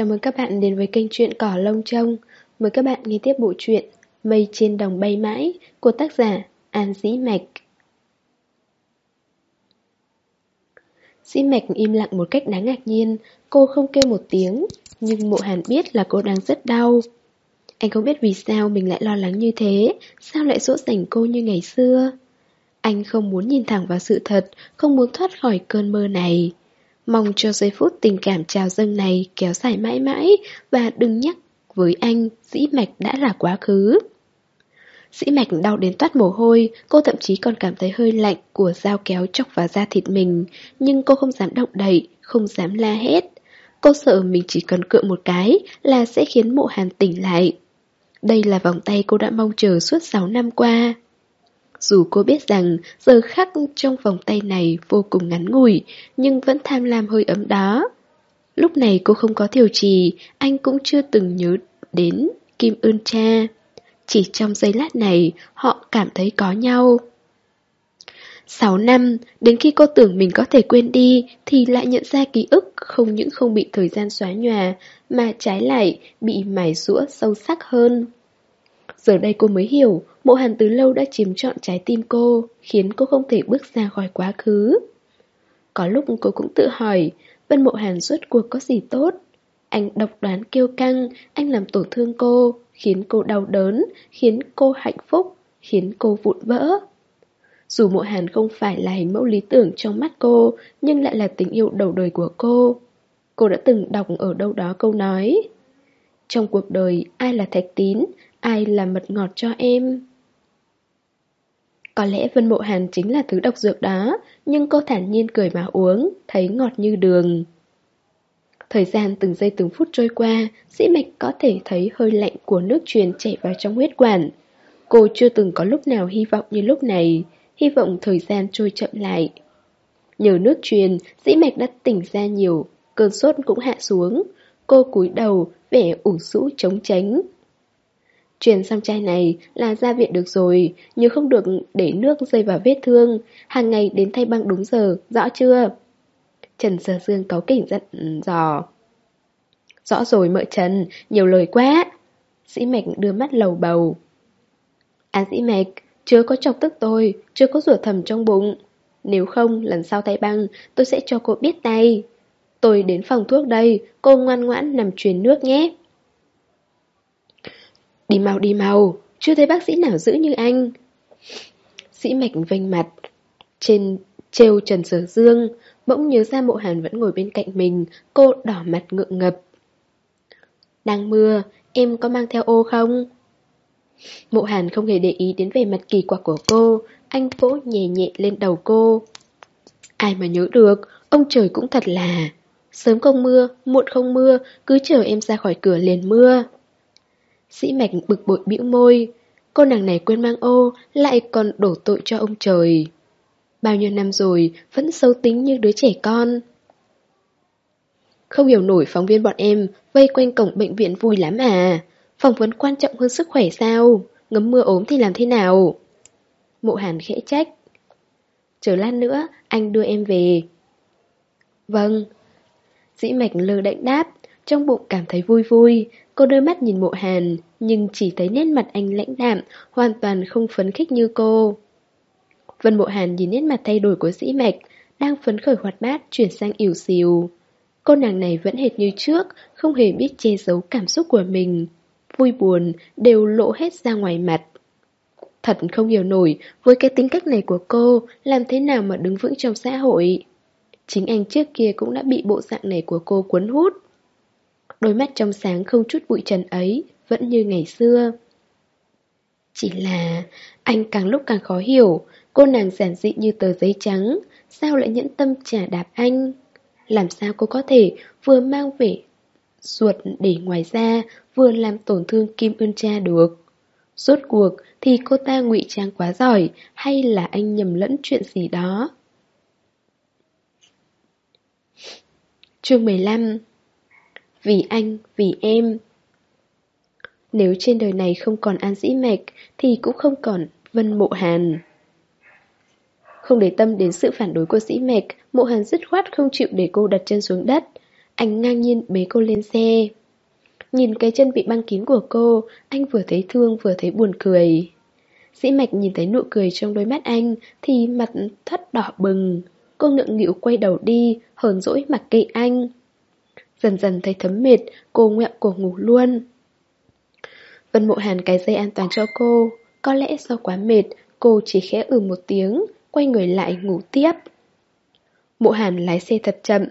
Chào mừng các bạn đến với kênh truyện Cỏ Lông Trông. Mời các bạn nghe tiếp bộ truyện Mây trên đồng bay mãi của tác giả An Dĩ Mạch. Dĩ Mạch im lặng một cách đáng ngạc nhiên. Cô không kêu một tiếng, Nhưng mộ hàn biết là cô đang rất đau. Anh không biết vì sao mình lại lo lắng như thế. Sao lại dỗ dành cô như ngày xưa? Anh không muốn nhìn thẳng vào sự thật, Không muốn thoát khỏi cơn mơ này. Mong cho giây phút tình cảm trào dâng này kéo dài mãi mãi và đừng nhắc với anh dĩ mạch đã là quá khứ. Dĩ mạch đau đến toát mồ hôi, cô thậm chí còn cảm thấy hơi lạnh của dao kéo chọc vào da thịt mình, nhưng cô không dám động đậy, không dám la hét. Cô sợ mình chỉ cần cựa một cái là sẽ khiến mộ hàn tỉnh lại. Đây là vòng tay cô đã mong chờ suốt 6 năm qua. Dù cô biết rằng giờ khắc trong vòng tay này vô cùng ngắn ngủi, nhưng vẫn tham lam hơi ấm đó. Lúc này cô không có thiểu trì, anh cũng chưa từng nhớ đến Kim Ưn cha. Chỉ trong giây lát này, họ cảm thấy có nhau. Sáu năm, đến khi cô tưởng mình có thể quên đi, thì lại nhận ra ký ức không những không bị thời gian xóa nhòa, mà trái lại bị mài rũa sâu sắc hơn. Giờ đây cô mới hiểu, mộ hàn từ lâu đã chiếm trọn trái tim cô, khiến cô không thể bước ra khỏi quá khứ. Có lúc cô cũng tự hỏi, Vân Mộ Hàn suốt cuộc có gì tốt? Anh độc đoán kiêu căng, anh làm tổn thương cô, khiến cô đau đớn, khiến cô hạnh phúc, khiến cô vụn vỡ. Dù Mộ Hàn không phải là hình mẫu lý tưởng trong mắt cô, nhưng lại là tình yêu đầu đời của cô. Cô đã từng đọc ở đâu đó câu nói Trong cuộc đời ai là thạch tín, ai là mật ngọt cho em? Có lẽ Vân Mộ Hàn chính là thứ độc dược đó Nhưng cô thản nhiên cười mà uống Thấy ngọt như đường. Thời gian từng giây từng phút trôi qua Sĩ mạch có thể thấy hơi lạnh của nước truyền chảy vào trong huyết quản. Cô chưa từng có lúc nào hy vọng như lúc này Hy vọng thời gian trôi chậm lại. Nhờ nước truyền, dĩ mạch đã tỉnh ra nhiều Cơn sốt cũng hạ xuống. Cô cúi đầu, vẻ ủ rũ chống tránh. Truyền xong chai này là ra viện được rồi, nhưng không được để nước rơi vào vết thương, hàng ngày đến thay băng đúng giờ, rõ chưa? Trần Sơ Dương cáu kỉnh giận dò. Rõ rồi mợ Trần, nhiều lời quá. Sĩ Mạch đưa mắt lầu bầu. À Sĩ Mạch, chưa có chọc tức tôi, chưa có rủa thầm trong bụng. Nếu không, lần sau thay băng, tôi sẽ cho cô biết tay. Tôi đến phòng thuốc đây, cô ngoan ngoãn nằm truyền nước nhé. Đi mau đi mau, chưa thấy bác sĩ nào giữ như anh. Sĩ mạch vênh mặt, trên trêu Trần Sở Dương, bỗng nhớ ra mộ hàn vẫn ngồi bên cạnh mình, cô đỏ mặt ngượng ngập. Đang mưa, em có mang theo ô không? Mộ hàn không hề để ý đến vẻ mặt kỳ quặc của cô, anh vỗ nhẹ nhẹ lên đầu cô. Ai mà nhớ được, ông trời cũng thật là... Sớm không mưa, muộn không mưa, cứ chờ em ra khỏi cửa liền mưa. Sĩ mạch bực bội bĩu môi. Cô nàng này quên mang ô, lại còn đổ tội cho ông trời. Bao nhiêu năm rồi, vẫn xấu tính như đứa trẻ con. Không hiểu nổi phóng viên bọn em, vây quanh cổng bệnh viện vui lắm à. Phỏng vấn quan trọng hơn sức khỏe sao? Ngấm mưa ốm thì làm thế nào? Mộ hàn khẽ trách. Chờ lát nữa, anh đưa em về. Vâng. Dĩ mạch lơ đạnh đáp, trong bụng cảm thấy vui vui, cô đôi mắt nhìn mộ hàn, nhưng chỉ thấy nét mặt anh lãnh đạm, hoàn toàn không phấn khích như cô. Vân mộ hàn nhìn nét mặt thay đổi của dĩ mạch, đang phấn khởi hoạt bát chuyển sang ỉu xìu. Cô nàng này vẫn hệt như trước, không hề biết che giấu cảm xúc của mình. Vui buồn đều lộ hết ra ngoài mặt. Thật không hiểu nổi, với cái tính cách này của cô, làm thế nào mà đứng vững trong xã hội. Chính anh trước kia cũng đã bị bộ dạng này của cô cuốn hút. Đôi mắt trong sáng không chút bụi trần ấy, Vẫn như ngày xưa. Chỉ là, Anh càng lúc càng khó hiểu, Cô nàng giản dị như tờ giấy trắng, Sao lại nhẫn tâm trả đạp anh? Làm sao cô có thể Vừa mang về ruột để ngoài ra, Vừa làm tổn thương Kim Ưn Cha được? Rốt cuộc thì cô ta ngụy trang quá giỏi, Hay là anh nhầm lẫn chuyện gì đó? Chương 15 vì anh, vì em. Nếu trên đời này không còn An Dĩ Mạch thì cũng không còn Vân Mộ Hàn. Không để tâm đến sự phản đối của Dĩ Mạch, Mộ Hàn dứt khoát không chịu để cô đặt chân xuống đất. anh ngang nhiên bế cô lên xe. Nhìn cái chân bị băng kín của cô, anh vừa thấy thương vừa thấy buồn cười. Dĩ mạch nhìn thấy nụ cười trong đôi mắt anh thì mặt thất đỏ bừng. Cô ngượng nghịu quay đầu đi, hờn dỗi mặc kệ anh. Dần dần thấy thấm mệt, cô nguyện cổ ngủ luôn. Vân Mộ Hàn cái dây an toàn cho cô. Có lẽ do quá mệt, cô chỉ khẽ ừ một tiếng, quay người lại ngủ tiếp. Mộ Hàn lái xe thật chậm,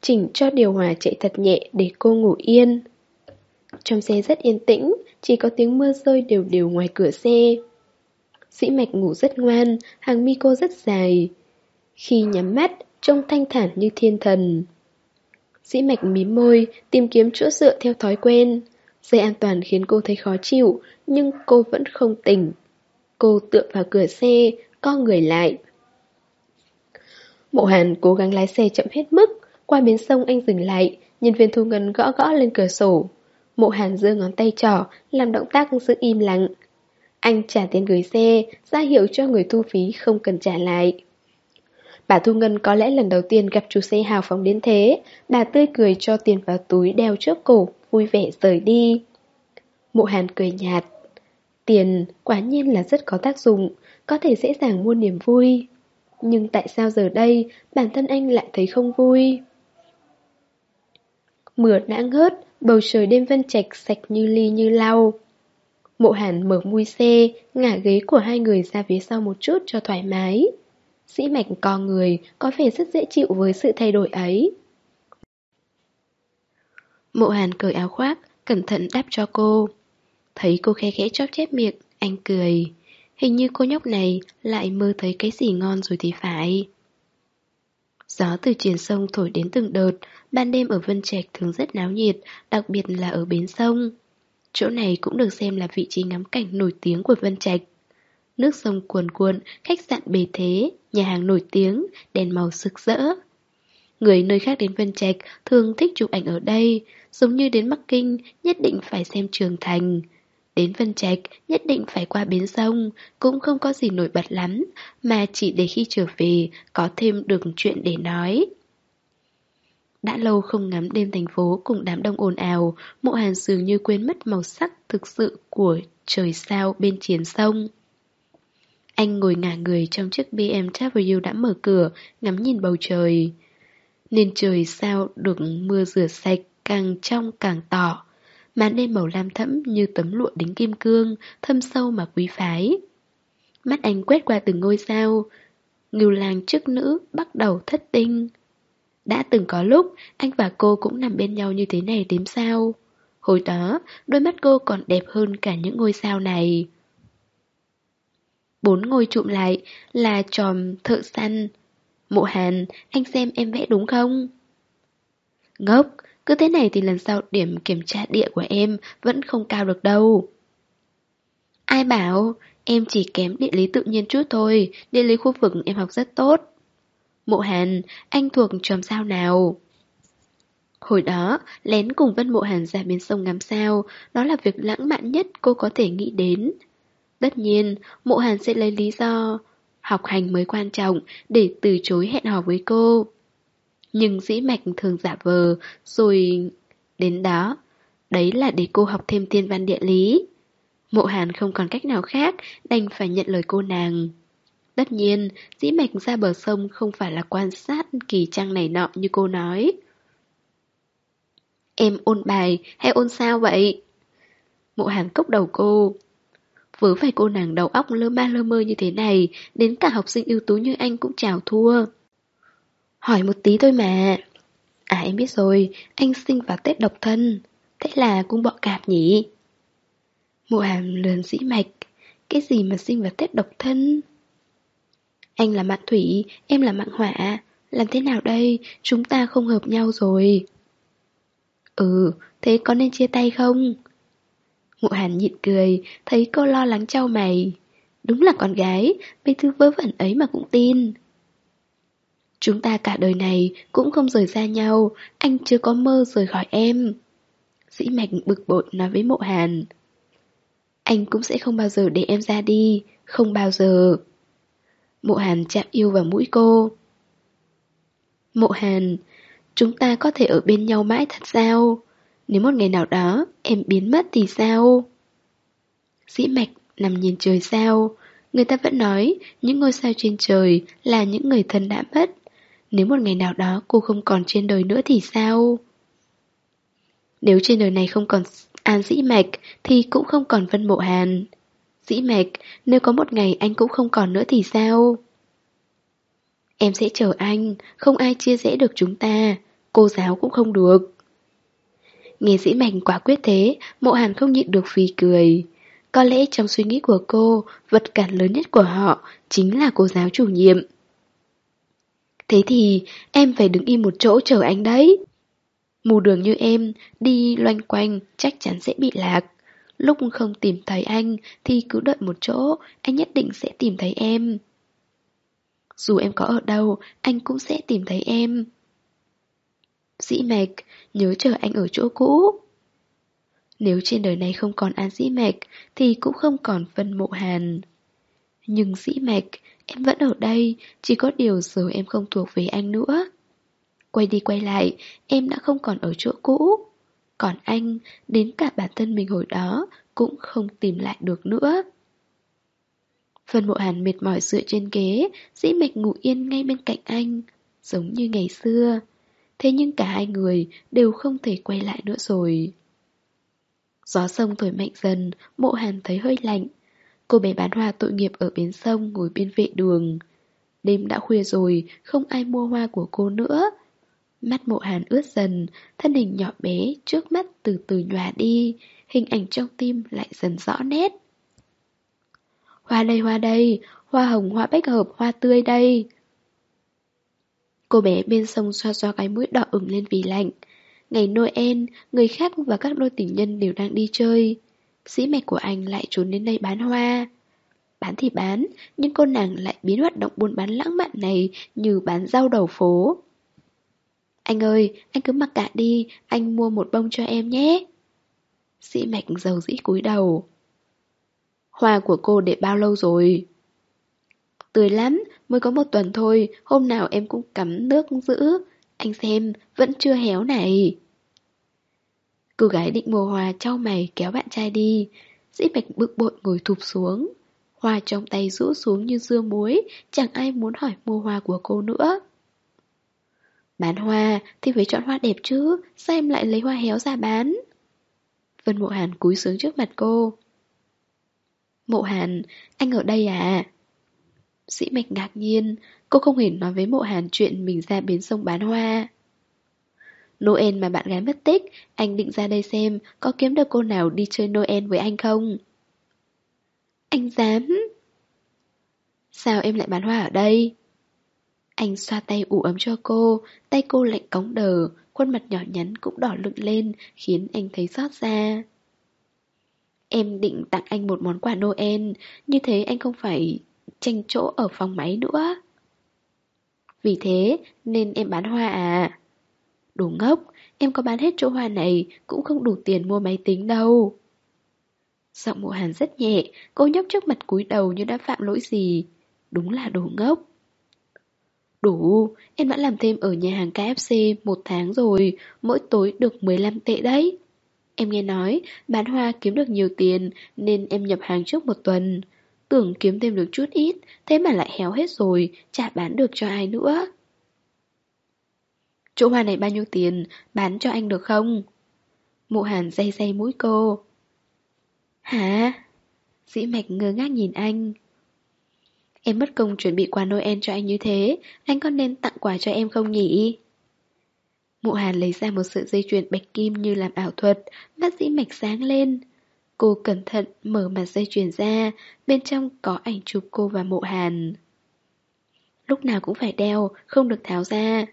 chỉnh cho điều hòa chạy thật nhẹ để cô ngủ yên. Trong xe rất yên tĩnh, chỉ có tiếng mưa rơi đều đều ngoài cửa xe. Sĩ mạch ngủ rất ngoan, hàng mi cô rất dài. Khi nhắm mắt, trông thanh thản như thiên thần dĩ mạch mím môi, tìm kiếm chỗ dựa theo thói quen. Dây an toàn khiến cô thấy khó chịu, nhưng cô vẫn không tỉnh. Cô tựa vào cửa xe, co người lại. Mộ Hàn cố gắng lái xe chậm hết mức, qua bến sông anh dừng lại, nhân viên thu ngân gõ gõ lên cửa sổ. Mộ Hàn giơ ngón tay trỏ, làm động tác giữ im lặng. Anh trả tiền gửi xe, ra hiệu cho người thu phí không cần trả lại. Bà Thu Ngân có lẽ lần đầu tiên gặp chủ xe hào phóng đến thế, bà tươi cười cho tiền vào túi đeo trước cổ, vui vẻ rời đi. Mộ Hàn cười nhạt. Tiền quả nhiên là rất có tác dụng, có thể dễ dàng mua niềm vui. Nhưng tại sao giờ đây bản thân anh lại thấy không vui? Mưa đã ngớt, bầu trời đêm vân trạch sạch như ly như lau. Mộ hàn mở mui xe, ngả ghế của hai người ra phía sau một chút cho thoải mái. Sĩ mạch co người, có vẻ rất dễ chịu với sự thay đổi ấy. Mộ hàn cởi áo khoác, cẩn thận đáp cho cô. Thấy cô khe khẽ chóp chép miệng, anh cười. Hình như cô nhóc này lại mơ thấy cái gì ngon rồi thì phải. Gió từ truyền sông thổi đến từng đợt, ban đêm ở Vân Trạch thường rất náo nhiệt, đặc biệt là ở bến sông. Chỗ này cũng được xem là vị trí ngắm cảnh nổi tiếng của Vân Trạch. Nước sông cuồn cuộn, khách sạn bề thế, nhà hàng nổi tiếng, đèn màu sực rỡ. Người nơi khác đến Vân Trạch thường thích chụp ảnh ở đây, giống như đến Bắc Kinh nhất định phải xem Trường Thành. Đến Vân Trạch nhất định phải qua bến sông, cũng không có gì nổi bật lắm, mà chỉ để khi trở về có thêm được chuyện để nói. Đã lâu không ngắm đêm thành phố cùng đám đông ồn ào, mộ hàn dường như quên mất màu sắc thực sự của trời sao bên chiến sông. Anh ngồi ngả người trong chiếc BMW đã mở cửa, ngắm nhìn bầu trời. Nên trời sao được mưa rửa sạch, càng trong càng tỏ. Màn đêm màu lam thẫm như tấm lụa đính kim cương, thâm sâu mà quý phái. Mắt anh quét qua từng ngôi sao, ngưu làng trước nữ bắt đầu thất tinh. Đã từng có lúc, anh và cô cũng nằm bên nhau như thế này đếm sao. Hồi đó, đôi mắt cô còn đẹp hơn cả những ngôi sao này. Bốn ngôi trụm lại là tròm thợ săn. Mộ Hàn, anh xem em vẽ đúng không? Ngốc, cứ thế này thì lần sau điểm kiểm tra địa của em vẫn không cao được đâu. Ai bảo, em chỉ kém địa lý tự nhiên chút thôi, địa lý khu vực em học rất tốt. Mộ Hàn, anh thuộc tròm sao nào? Hồi đó, lén cùng Vân Mộ Hàn ra bên sông ngắm sao, đó là việc lãng mạn nhất cô có thể nghĩ đến. Tất nhiên, Mộ Hàn sẽ lấy lý do học hành mới quan trọng để từ chối hẹn hò với cô. Nhưng dĩ mạch thường giả vờ, rồi đến đó, đấy là để cô học thêm tiên văn địa lý. Mộ Hàn không còn cách nào khác, đành phải nhận lời cô nàng. Tất nhiên, dĩ mạch ra bờ sông không phải là quan sát kỳ trang này nọ như cô nói. Em ôn bài hay ôn sao vậy? Mộ hàn cốc đầu cô. Vớ phải cô nàng đầu óc lơ ma lơ mơ như thế này, đến cả học sinh ưu tú như anh cũng chào thua. Hỏi một tí thôi mà. À em biết rồi, anh sinh vào Tết độc thân. Thế là cũng bọ cạp nhỉ? Mộ hàm lườn dĩ mạch. Cái gì mà sinh vào Tết độc thân? Anh là mạng thủy, em là mạng hỏa. Làm thế nào đây? Chúng ta không hợp nhau rồi. Ừ, thế có nên chia tay không? Ngụ hàn nhịn cười, thấy cô lo lắng trao mày. Đúng là con gái, mấy thứ vớ vẩn ấy mà cũng tin. Chúng ta cả đời này cũng không rời xa nhau, anh chưa có mơ rời khỏi em. Dĩ mạch bực bội nói với mộ hàn. Anh cũng sẽ không bao giờ để em ra đi, không bao giờ. Mộ hàn chạm yêu vào mũi cô. Mộ hàn, chúng ta có thể ở bên nhau mãi thật sao? Nếu một ngày nào đó em biến mất thì sao? Dĩ mạch nằm nhìn trời sao Người ta vẫn nói những ngôi sao trên trời là những người thân đã mất Nếu một ngày nào đó cô không còn trên đời nữa thì sao? Nếu trên đời này không còn An Dĩ Mạch thì cũng không còn Vân Mộ Hàn Dĩ Mạch, nếu có một ngày anh cũng không còn nữa thì sao? Em sẽ chờ anh, không ai chia rẽ được chúng ta, cô giáo cũng không được. Nghe dĩ mạnh quả quyết thế, mộ hàn không nhịn được phì cười. Có lẽ trong suy nghĩ của cô, vật cản lớn nhất của họ chính là cô giáo chủ nhiệm. Thế thì em phải đứng im một chỗ chờ anh đấy. Mù đường như em, đi loanh quanh chắc chắn sẽ bị lạc. Lúc không tìm thấy anh thì cứ đợi một chỗ, anh nhất định sẽ tìm thấy em. Dù em có ở đâu, anh cũng sẽ tìm thấy em. Dĩ mạch, nhớ chờ anh ở chỗ cũ. Nếu trên đời này không còn An Dĩ Mạch Thì cũng không còn Vân Mộ Hàn. Nhưng Dĩ Mạch Em vẫn ở đây Chỉ có điều giờ em không thuộc về anh nữa. Quay đi quay lại Em đã không còn ở chỗ cũ. Còn anh Đến cả bản thân mình hồi đó Cũng không tìm lại được nữa. Vân Mộ Hàn mệt mỏi dựa trên ghế Dĩ Mạch ngủ yên ngay bên cạnh anh Giống như ngày xưa. Thế nhưng cả hai người đều không thể quay lại nữa rồi Gió sông thổi mạnh dần, mộ hàn thấy hơi lạnh. Cô bé bán hoa tội nghiệp ở bến sông ngồi bên vệ đường. Đêm đã khuya rồi, không ai mua hoa của cô nữa. Mắt mộ hàn ướt dần, thân hình nhỏ bé trước mắt từ từ nhòa đi, hình ảnh trong tim lại dần rõ nét. Hoa đây hoa đây, hoa hồng hoa bách hợp hoa tươi đây. Cô bé bên sông xoa xoa cái mũi đỏ ửng lên vì lạnh. Ngày Noel, người khác và các đôi tình nhân đều đang đi chơi. Sĩ mạch của anh lại trốn đến đây bán hoa. Bán thì bán, nhưng cô nàng lại biến hoạt động buôn bán lãng mạn này như bán rau đầu phố. Anh ơi, anh cứ mặc cả đi, anh mua một bông cho em nhé. Sĩ mạch dầu dĩ cúi đầu. Hoa của cô để bao lâu rồi? Tươi lắm, mới có một tuần thôi, hôm nào em cũng cắm nước giữ, anh xem, vẫn chưa héo này. Cô gái định mua hoa trao mày kéo bạn trai đi. Dĩ bạch bực bội ngồi thụp xuống. Hoa trong tay rũ xuống như dưa muối, chẳng ai muốn hỏi mua hoa của cô nữa. Bán hoa thì phải chọn hoa đẹp chứ, sao em lại lấy hoa héo ra bán? Vân Mộ Hàn cúi xuống trước mặt cô. Mộ Hàn, anh ở đây à? Sĩ Mạch ngạc nhiên, cô không hề nói với Mộ Hàn chuyện mình ra bến sông bán hoa. Noel mà bạn gái mất tích, anh định ra đây xem có kiếm được cô nào đi chơi Noel với anh không? Anh dám? Sao em lại bán hoa ở đây? Anh xoa tay ủ ấm cho cô, tay cô lạnh cống đờ, khuôn mặt nhỏ nhắn cũng đỏ lựng lên, khiến anh thấy xót xa. Em định tặng anh một món quà Noel, như thế anh không phải tranh chỗ ở phòng máy nữa. Vì thế nên em bán hoa à? Đồ ngốc, em có bán hết chỗ hoa này cũng không đủ tiền mua máy tính đâu. Giọng mộ hàn rất nhẹ, cô nhóc trước mặt cúi đầu như đã phạm lỗi gì. Đúng là đồ ngốc. Đủ, em đã làm thêm ở nhà hàng KFC một tháng rồi, mỗi tối được 15 tệ đấy. Em nghe nói, bán hoa kiếm được nhiều tiền nên em nhập hàng trước một tuần. Tưởng kiếm thêm được chút ít, thế mà lại héo hết rồi, chả bán được cho ai nữa. Chỗ hoa này bao nhiêu tiền, bán cho anh được không? Mộ hàn dây dây mũi cô. Hả? Dĩ mạch ngơ ngác nhìn anh. Em mất công chuẩn bị quà Noel cho anh như thế, anh có nên tặng quà cho em không nhỉ? Mộ hàn lấy ra một sợi dây chuyền bạch kim như làm ảo thuật, mắt dĩ mạch sáng lên. Cô cẩn thận mở mặt dây chuyền ra, bên trong có ảnh chụp cô và mộ hàn. Lúc nào cũng phải đeo, không được tháo ra.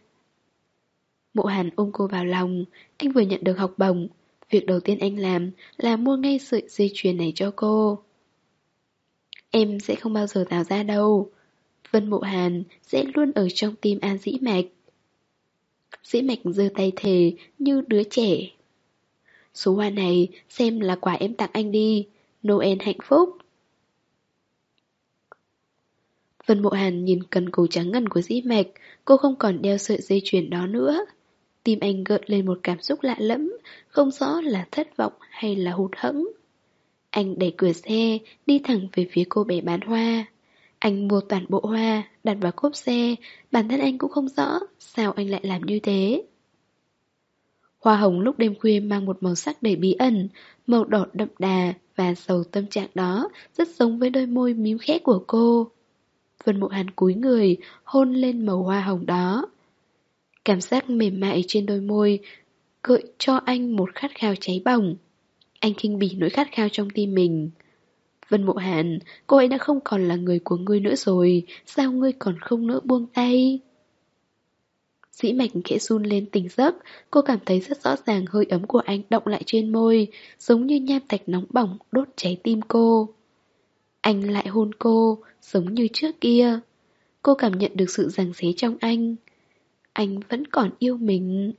Mộ hàn ôm cô vào lòng, anh vừa nhận được học bổng. Việc đầu tiên anh làm là mua ngay sợi dây chuyền này cho cô. Em sẽ không bao giờ tháo ra đâu. Vân Mộ Hàn sẽ luôn ở trong tim An Dĩ Mạch. Dĩ Mạch giơ tay thề như đứa trẻ. Số hoa này xem là quà em tặng anh đi. Noel hạnh phúc. Vân Mộ Hàn nhìn cần cổ trắng ngần của dĩ mạch, cô không còn đeo sợi dây chuyền đó nữa. Tim anh gợn lên một cảm xúc lạ lẫm, không rõ là thất vọng hay là hụt hẫng. Anh đẩy cửa xe, đi thẳng về phía cô bé bán hoa. Anh mua toàn bộ hoa, đặt vào cốp xe, bản thân anh cũng không rõ sao anh lại làm như thế. Hoa hồng lúc đêm khuya mang một màu sắc đầy bí ẩn, màu đỏ đậm đà và sầu tâm trạng đó rất giống với đôi môi mím khẽ của cô. Vân Mộ Hàn cúi người, hôn lên màu hoa hồng đó. Cảm giác mềm mại trên đôi môi gợi cho anh một khát khao cháy bỏng. Anh khinh bỉ nỗi khát khao trong tim mình. Vân Mộ Hàn, cô ấy đã không còn là người của ngươi nữa rồi, sao ngươi còn không nỡ buông tay? Dĩ mạch khẽ run lên tỉnh giấc, cô cảm thấy rất rõ ràng hơi ấm của anh động lại trên môi, giống như nham thạch nóng bỏng đốt cháy tim cô. Anh lại hôn cô, giống như trước kia. Cô cảm nhận được sự giằng xé trong anh. Anh vẫn còn yêu mình.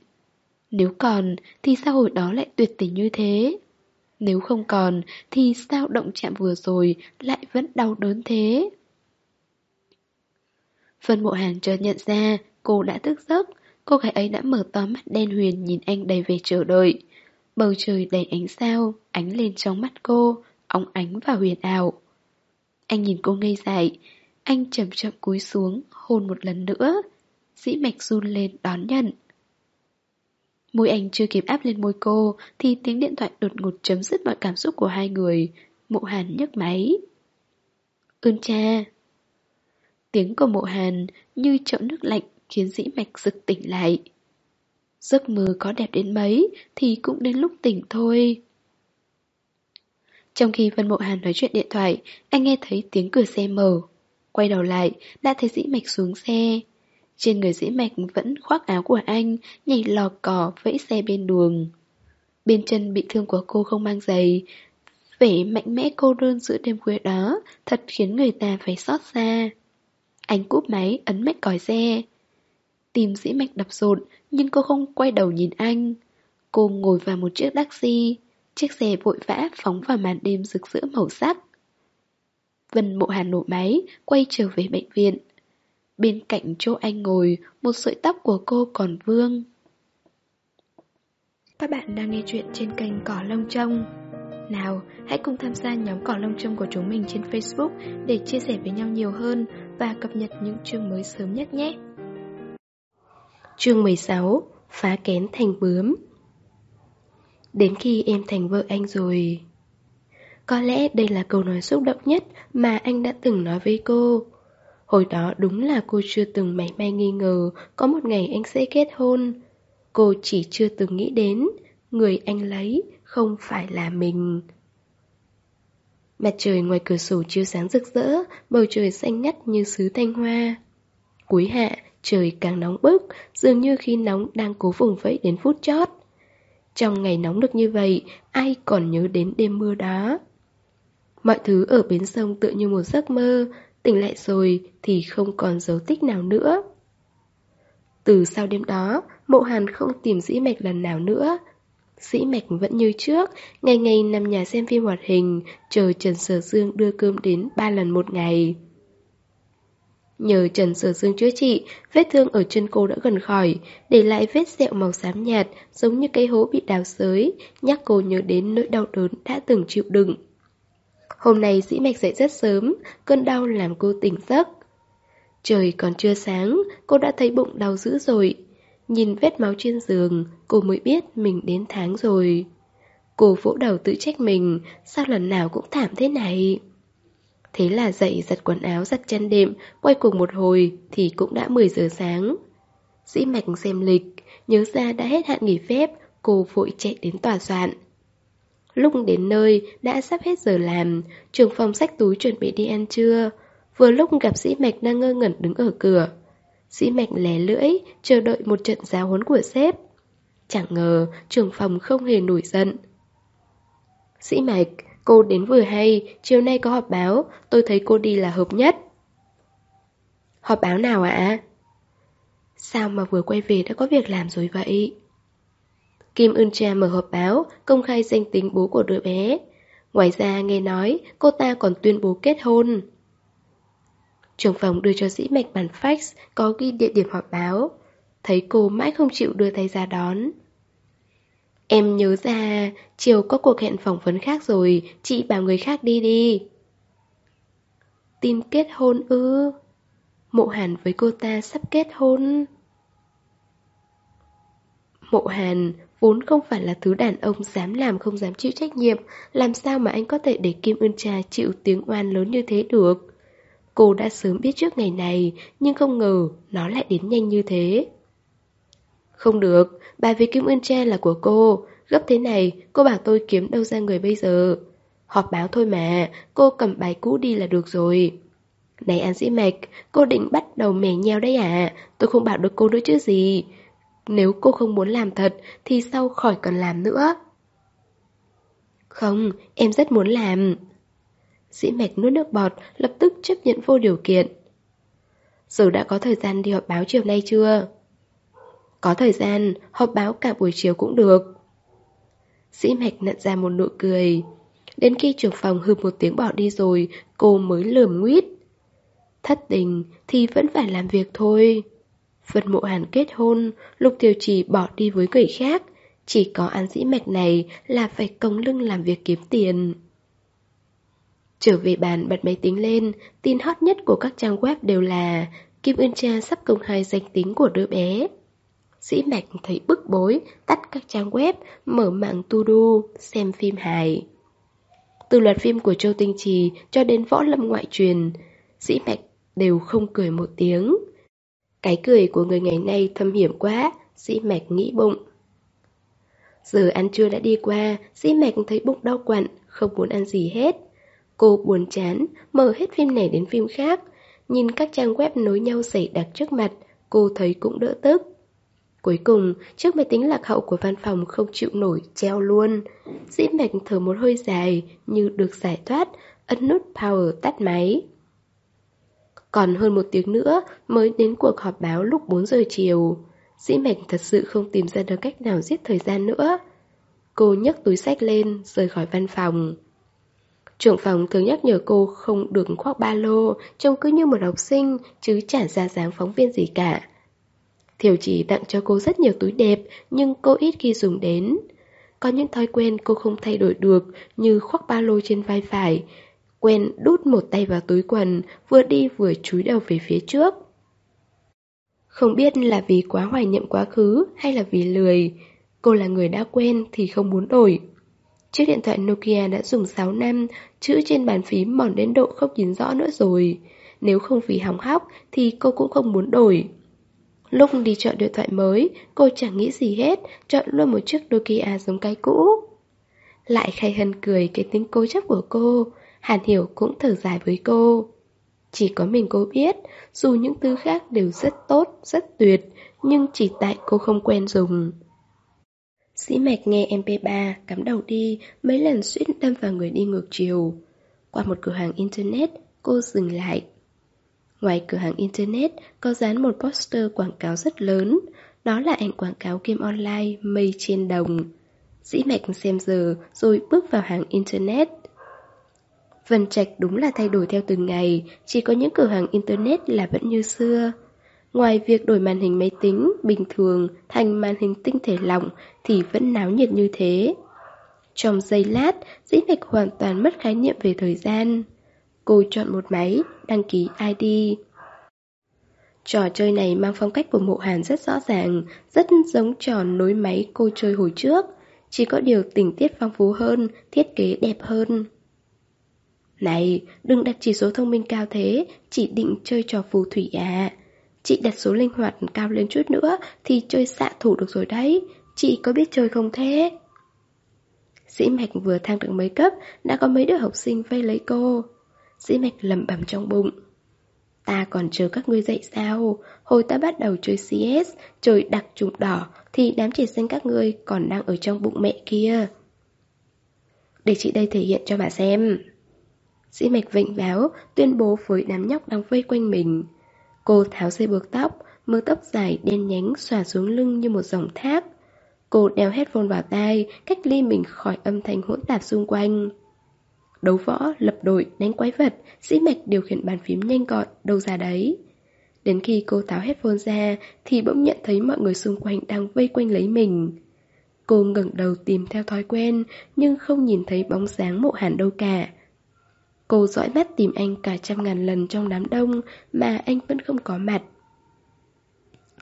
Nếu còn, thì sao hồi đó lại tuyệt tình như thế? Nếu không còn, thì sao động chạm vừa rồi lại vẫn đau đớn thế? Vân Mộ hàng chợt nhận ra cô đã thức giấc, cô gái ấy đã mở to mắt đen huyền nhìn anh đầy về chờ đợi. Bầu trời đầy ánh sao, ánh lên trong mắt cô, óng ánh và huyền ảo. Anh nhìn cô ngây dại, anh chậm chậm cúi xuống, hôn một lần nữa. Dĩ mạch run lên đón nhận. Môi anh chưa kịp áp lên môi cô thì tiếng điện thoại đột ngột chấm dứt mọi cảm xúc của hai người. Mộ Hàn nhấc máy. Ơn cha. Tiếng của mộ Hàn như chậu nước lạnh khiến dĩ mạch rực tỉnh lại. Giấc mơ có đẹp đến mấy thì cũng đến lúc tỉnh thôi. Trong khi Vân Mộ Hàn nói chuyện điện thoại, anh nghe thấy tiếng cửa xe mở. Quay đầu lại, đã thấy dĩ mạch xuống xe. Trên người dĩ mạch vẫn khoác áo của anh, nhảy lò cỏ vẫy xe bên đường. Bên chân bị thương của cô không mang giày. Vẻ mạnh mẽ cô đơn giữa đêm khuya đó thật khiến người ta phải xót xa. Anh cúp máy ấn mách còi xe. Tìm dĩ mạch đập rộn nhưng cô không quay đầu nhìn anh. Cô ngồi vào một chiếc taxi. Chiếc xe vội vã phóng vào màn đêm rực rỡ màu sắc. Vân Mộ Hàn nổ máy, quay trở về bệnh viện. Bên cạnh chỗ anh ngồi, một sợi tóc của cô còn vương. Các bạn đang nghe chuyện trên kênh Cỏ Lông Trông. Nào, hãy cùng tham gia nhóm Cỏ Lông Trông của chúng mình trên Facebook để chia sẻ với nhau nhiều hơn và cập nhật những chương mới sớm nhất nhé. Chương 16 Phá kén thành bướm Đến khi em thành vợ anh rồi Có lẽ đây là câu nói xúc động nhất mà anh đã từng nói với cô Hồi đó đúng là cô chưa từng mảy may nghi ngờ có một ngày anh sẽ kết hôn. Cô chỉ chưa từng nghĩ đến, người anh lấy không phải là mình. Mặt trời ngoài cửa sổ chiếu sáng rực rỡ, bầu trời xanh ngắt như sứ thanh hoa. Cuối hạ, trời càng nóng bức, dường như khi nóng đang cố vùng vẫy đến phút chót. Trong ngày nóng được như vậy, ai còn nhớ đến đêm mưa đó? Mọi thứ ở bến sông tựa như một giấc mơ, tỉnh lại rồi thì không còn dấu tích nào nữa. Từ sau đêm đó, mộ hàn không tìm dĩ mạch lần nào nữa. Dĩ mạch vẫn như trước, ngày ngày nằm nhà xem phim hoạt hình, chờ Trần Sở Dương đưa cơm đến ba lần một ngày. Nhờ Trần Sở Dương chữa trị, vết thương ở chân cô đã gần khỏi, để lại vết sẹo màu xám nhạt, giống như cái hố bị đào sới, nhắc cô nhớ đến nỗi đau đớn đã từng chịu đựng. Hôm nay dĩ mạch dậy rất sớm, cơn đau làm cô tỉnh giấc. Trời còn chưa sáng, cô đã thấy bụng đau dữ rồi. Nhìn vết máu trên giường, cô mới biết mình đến tháng rồi. Cô vỗ đầu tự trách mình, sao lần nào cũng thảm thế này? Thế là dậy giặt quần áo giặt chăn đệm, quay cuồng một hồi thì cũng đã 10 giờ sáng. Dĩ mạch xem lịch, nhớ ra đã hết hạn nghỉ phép, cô vội chạy đến tòa soạn. Lúc đến nơi, đã sắp hết giờ làm, trường phòng sách túi chuẩn bị đi ăn trưa. Vừa lúc gặp sĩ mạch đang ngơ ngẩn đứng ở cửa. Sĩ mạch lè lưỡi, chờ đợi một trận giáo huấn của sếp. Chẳng ngờ, trường phòng không hề nổi giận. Sĩ mạch, cô đến vừa hay, chiều nay có họp báo, tôi thấy cô đi là hợp nhất. Họp báo nào ạ? Sao mà vừa quay về đã có việc làm rồi vậy? Kim Ưn Cha mở họp báo, công khai danh tính bố của đứa bé. Ngoài ra nghe nói cô ta còn tuyên bố kết hôn. Trưởng phòng đưa cho dĩ mạch bản fax có ghi địa điểm họp báo. thấy cô mãi không chịu đưa tay ra đón. Em nhớ ra, chiều có cuộc hẹn phỏng vấn khác rồi, chị bảo người khác đi đi. Tin kết hôn ư? Mộ Hàn với cô ta sắp kết hôn. Mộ Hàn vốn không phải là thứ đàn ông dám làm không dám chịu trách nhiệm, làm sao mà anh có thể để Kim Ưn Cha chịu tiếng oan lớn như thế được? Cô đã sớm biết trước ngày này, nhưng không ngờ nó lại đến nhanh như thế. Không được, bài về Kim uyên tre là của cô, gấp thế này, cô bảo tôi kiếm đâu ra người bây giờ. Họp báo thôi mà, cô cầm bài cũ đi là được rồi. Này An Sĩ Mạch, cô định bắt đầu mẻ nheo đấy à? Tôi không bảo được cô nữa chứ gì. Nếu cô không muốn làm thật, thì sau khỏi cần làm nữa. Không, em rất muốn làm. Sĩ Mạch nuốt nước bọt, lập tức chấp nhận vô điều kiện. Giờ đã có thời gian đi họp báo chiều nay chưa? Có thời gian, họp báo cả buổi chiều cũng được. Sĩ Mạch nặn ra một nụ cười. Đến khi trưởng phòng hư một tiếng bỏ đi rồi, cô mới lườm nguyết. Thất tình thì vẫn phải làm việc thôi. Vân Mộ Hàn kết hôn, Lục Tiểu Trì bỏ đi với người khác. Chỉ có An Dĩ Mạch này là phải cống lưng làm việc kiếm tiền. Trở về bàn bật máy tính lên, tin hot nhất của các trang web đều là Kim Ưn Cha sắp công khai danh tính của đứa bé. Sĩ Mạch thấy bức bối, tắt các trang web, mở mạng tu đu, xem phim hài. Từ loạt phim của Châu Tinh Trì cho đến võ lâm ngoại truyền, Sĩ Mạch đều không cười một tiếng. Cái cười của người ngày nay thâm hiểm quá, Sĩ Mạch nghĩ bụng. Giờ ăn trưa đã đi qua, Sĩ Mạch thấy bụng đau quặn, không muốn ăn gì hết. Cô buồn chán, mở hết phim này đến phim khác. Nhìn các trang web nối nhau xảy đặc trước mặt, cô thấy cũng đỡ tức. Cuối cùng, chiếc máy tính lạc hậu của văn phòng không chịu nổi, treo luôn. Dĩ mạch thở một hơi dài, như được giải thoát, ấn nút power tắt máy. Còn hơn một tiếng nữa mới đến cuộc họp báo lúc 4 giờ chiều. Dĩ mạch thật sự không tìm ra được cách nào giết thời gian nữa. Cô nhấc túi sách lên, rời khỏi văn phòng. Trưởng phòng thường nhắc nhở cô không được khoác ba lô, trông cứ như một học sinh, chứ chả ra dáng phóng viên gì cả. Thiểu chỉ tặng cho cô rất nhiều túi đẹp, nhưng cô ít khi dùng đến. Có những thói quen cô không thay đổi được, như khoác ba lô trên vai phải, quen đút một tay vào túi quần, vừa đi vừa chúi đầu về phía trước. Không biết là vì quá hoài niệm quá khứ hay là vì lười, cô là người đã quen thì không muốn đổi. Chiếc điện thoại Nokia đã dùng 6 năm, chữ trên bàn phím mòn đến độ không nhìn rõ nữa rồi. Nếu không vì hỏng hóc thì cô cũng không muốn đổi. Lúc đi chọn điện thoại mới, cô chẳng nghĩ gì hết, chọn luôn một chiếc Nokia giống cái cũ. Lại khai hân cười cái tính cố chấp của cô, Hàn Hiểu cũng thở dài với cô. Chỉ có mình cô biết, dù những thứ khác đều rất tốt, rất tuyệt, nhưng chỉ tại cô không quen dùng. Sĩ mạch nghe MP3, cắm đầu đi, mấy lần suýt đâm vào người đi ngược chiều. Qua một cửa hàng Internet, cô dừng lại. Ngoài cửa hàng Internet, có dán một poster quảng cáo rất lớn. Đó là ảnh quảng cáo game online mây trên đồng. Dĩ mạch xem giờ, rồi bước vào hàng Internet. Vân Trạch đúng là thay đổi theo từng ngày, chỉ có những cửa hàng Internet là vẫn như xưa. Ngoài việc đổi màn hình máy tính bình thường thành màn hình tinh thể lỏng thì vẫn náo nhiệt như thế. Trong giây lát, dĩ mạch hoàn toàn mất khái niệm về thời gian. Cô chọn một máy, đăng ký ID. Trò chơi này mang phong cách của mộ hàn rất rõ ràng, rất giống trò nối máy cô chơi hồi trước. Chỉ có điều tình tiết phong phú hơn, thiết kế đẹp hơn. Này, đừng đặt chỉ số thông minh cao thế, chỉ định chơi trò phù thủy à. Chị đặt số linh hoạt cao lên chút nữa thì chơi xạ thủ được rồi đấy. Chị có biết chơi không thế? Sĩ Mạch vừa thăng được mấy cấp, đã có mấy đứa học sinh vây lấy cô. Dĩ Mạch lầm bẩm trong bụng. Ta còn chờ các ngươi dậy sao? Hồi ta bắt đầu chơi CS, chơi đặc trùng đỏ, thì đám trẻ sinh các ngươi còn đang ở trong bụng mẹ kia. Để chị đây thể hiện cho bà xem. Dĩ Mạch vịnh báo, tuyên bố với đám nhóc đang vây quanh mình. Cô tháo dây buộc tóc, mớ tóc dài đen nhánh xòa xuống lưng như một dòng thác. Cô đeo headphone vào tai, cách ly mình khỏi âm thanh hỗn tạp xung quanh. Đấu võ, lập đội, đánh quái vật, sĩ mạch điều khiển bàn phím nhanh gọn, đâu ra đấy. Đến khi cô tháo headphone ra thì bỗng nhận thấy mọi người xung quanh đang vây quanh lấy mình. Cô ngẩng đầu tìm theo thói quen nhưng không nhìn thấy bóng dáng mộ hàn đâu cả. Cô dõi mắt tìm anh cả trăm ngàn lần trong đám đông mà anh vẫn không có mặt.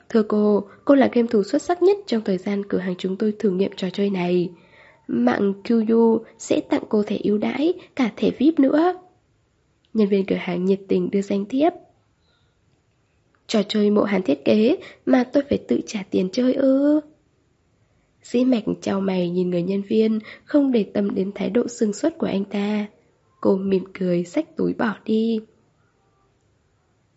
Thưa cô, cô là game thủ xuất sắc nhất trong thời gian cửa hàng chúng tôi thử nghiệm trò chơi này. Mạng QU sẽ tặng cô thẻ ưu đãi, cả thẻ VIP nữa. Nhân viên cửa hàng nhiệt tình đưa danh thiếp. Trò chơi mộ hàn thiết kế mà tôi phải tự trả tiền chơi ư. Dĩ mạch trao mày nhìn người nhân viên, không để tâm đến thái độ sưng suất của anh ta. Cô mỉm cười, xách túi bỏ đi.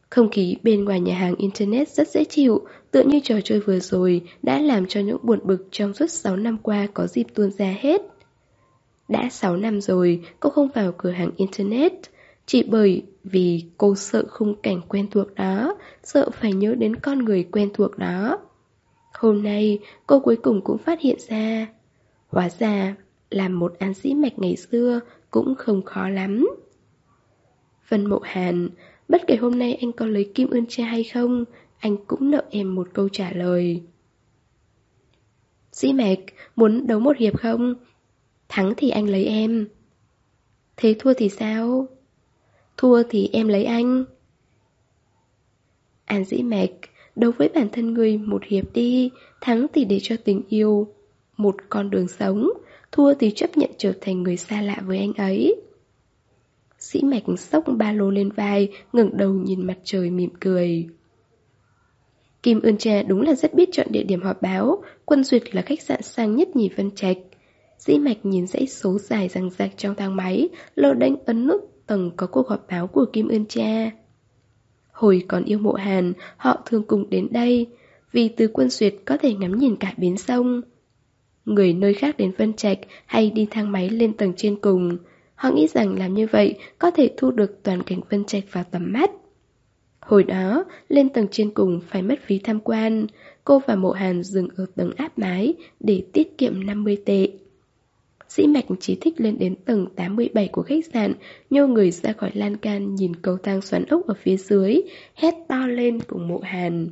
Không khí bên ngoài nhà hàng Internet rất dễ chịu, tựa như trò chơi vừa rồi đã làm cho những buồn bực trong suốt 6 năm qua có dịp tuôn ra hết. Đã 6 năm rồi, cô không vào cửa hàng Internet, chỉ bởi vì cô sợ khung cảnh quen thuộc đó, sợ phải nhớ đến con người quen thuộc đó. Hôm nay, cô cuối cùng cũng phát hiện ra. Hóa ra, làm một an sĩ mạch ngày xưa cũng không khó lắm. Vân Mộ Hàn, bất kể hôm nay anh có lấy kim ươn cha hay không, anh cũng nợ em một câu trả lời. Dĩ mạch, muốn đấu một hiệp không? Thắng thì anh lấy em. Thế thua thì sao? Thua thì em lấy anh. À, An dĩ mạch, đấu với bản thân người một hiệp đi, thắng thì để cho tình yêu một con đường sống, thua thì chấp nhận trở thành người xa lạ với anh ấy. Sĩ mạch sốc ba lô lên vai, ngẩng đầu nhìn mặt trời mỉm cười. Kim Ưn Cha đúng là rất biết chọn địa điểm họp báo, quân duyệt là khách sạn sang nhất nhì Vân Trạch. Dĩ mạch nhìn dãy số dài răng rạc trong thang máy, lơ đánh ấn nút tầng có cuộc họp báo của Kim Ưn Cha. Hồi còn yêu mộ Hàn, họ thường cùng đến đây, vì từ quân duyệt có thể ngắm nhìn cả bến sông. Người nơi khác đến Vân Trạch hay đi thang máy lên tầng trên cùng, họ nghĩ rằng làm như vậy có thể thu được toàn cảnh Vân Trạch vào tầm mắt. Hồi đó, lên tầng trên cùng phải mất phí tham quan, cô và mộ hàn dừng ở tầng áp mái để tiết kiệm 50 tệ. Sĩ Mạch chỉ thích lên đến tầng 87 của khách sạn, nhô người ra khỏi lan can nhìn cầu thang xoắn ốc ở phía dưới, hét to lên cùng mộ hàn.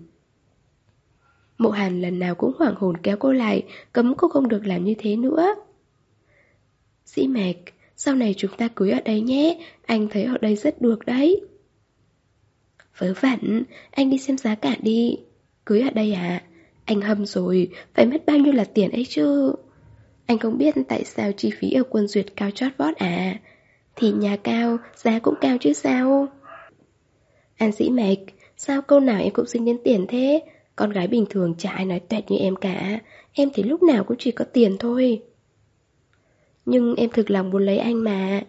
Mộ hàn lần nào cũng hoảng hồn kéo cô lại, cấm cô không được làm như thế nữa. Sĩ Mạch, sau này chúng ta cưới ở đây nhé, anh thấy ở đây rất được đấy. Vớ vẩn, anh đi xem giá cả đi. Cưới ở đây à? Anh hâm rồi, phải mất bao nhiêu là tiền ấy chứ? Anh không biết tại sao chi phí ở quân duyệt cao chót vót à? Thì nhà cao, giá cũng cao chứ sao? An sĩ mạch, sao câu nào em cũng xin đến tiền thế? Con gái bình thường chả ai nói tuẹt như em cả. Em thì lúc nào cũng chỉ có tiền thôi. Nhưng em thực lòng muốn lấy anh mà.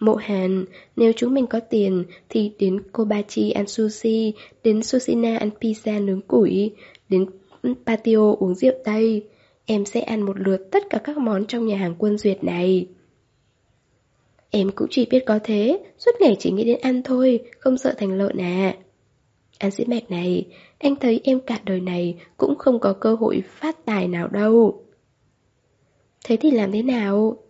Mộ Hàn, nếu chúng mình có tiền thì đến Kobachi ăn sushi, đến Susina ăn pizza nướng củi, đến patio uống rượu Tây. Em sẽ ăn một lượt tất cả các món trong nhà hàng quân duyệt này. Em cũng chỉ biết có thế, suốt ngày chỉ nghĩ đến ăn thôi, không sợ thành lợn à. An sĩ mạch này, anh thấy em cả đời này cũng không có cơ hội phát tài nào đâu. Thế thì làm thế nào?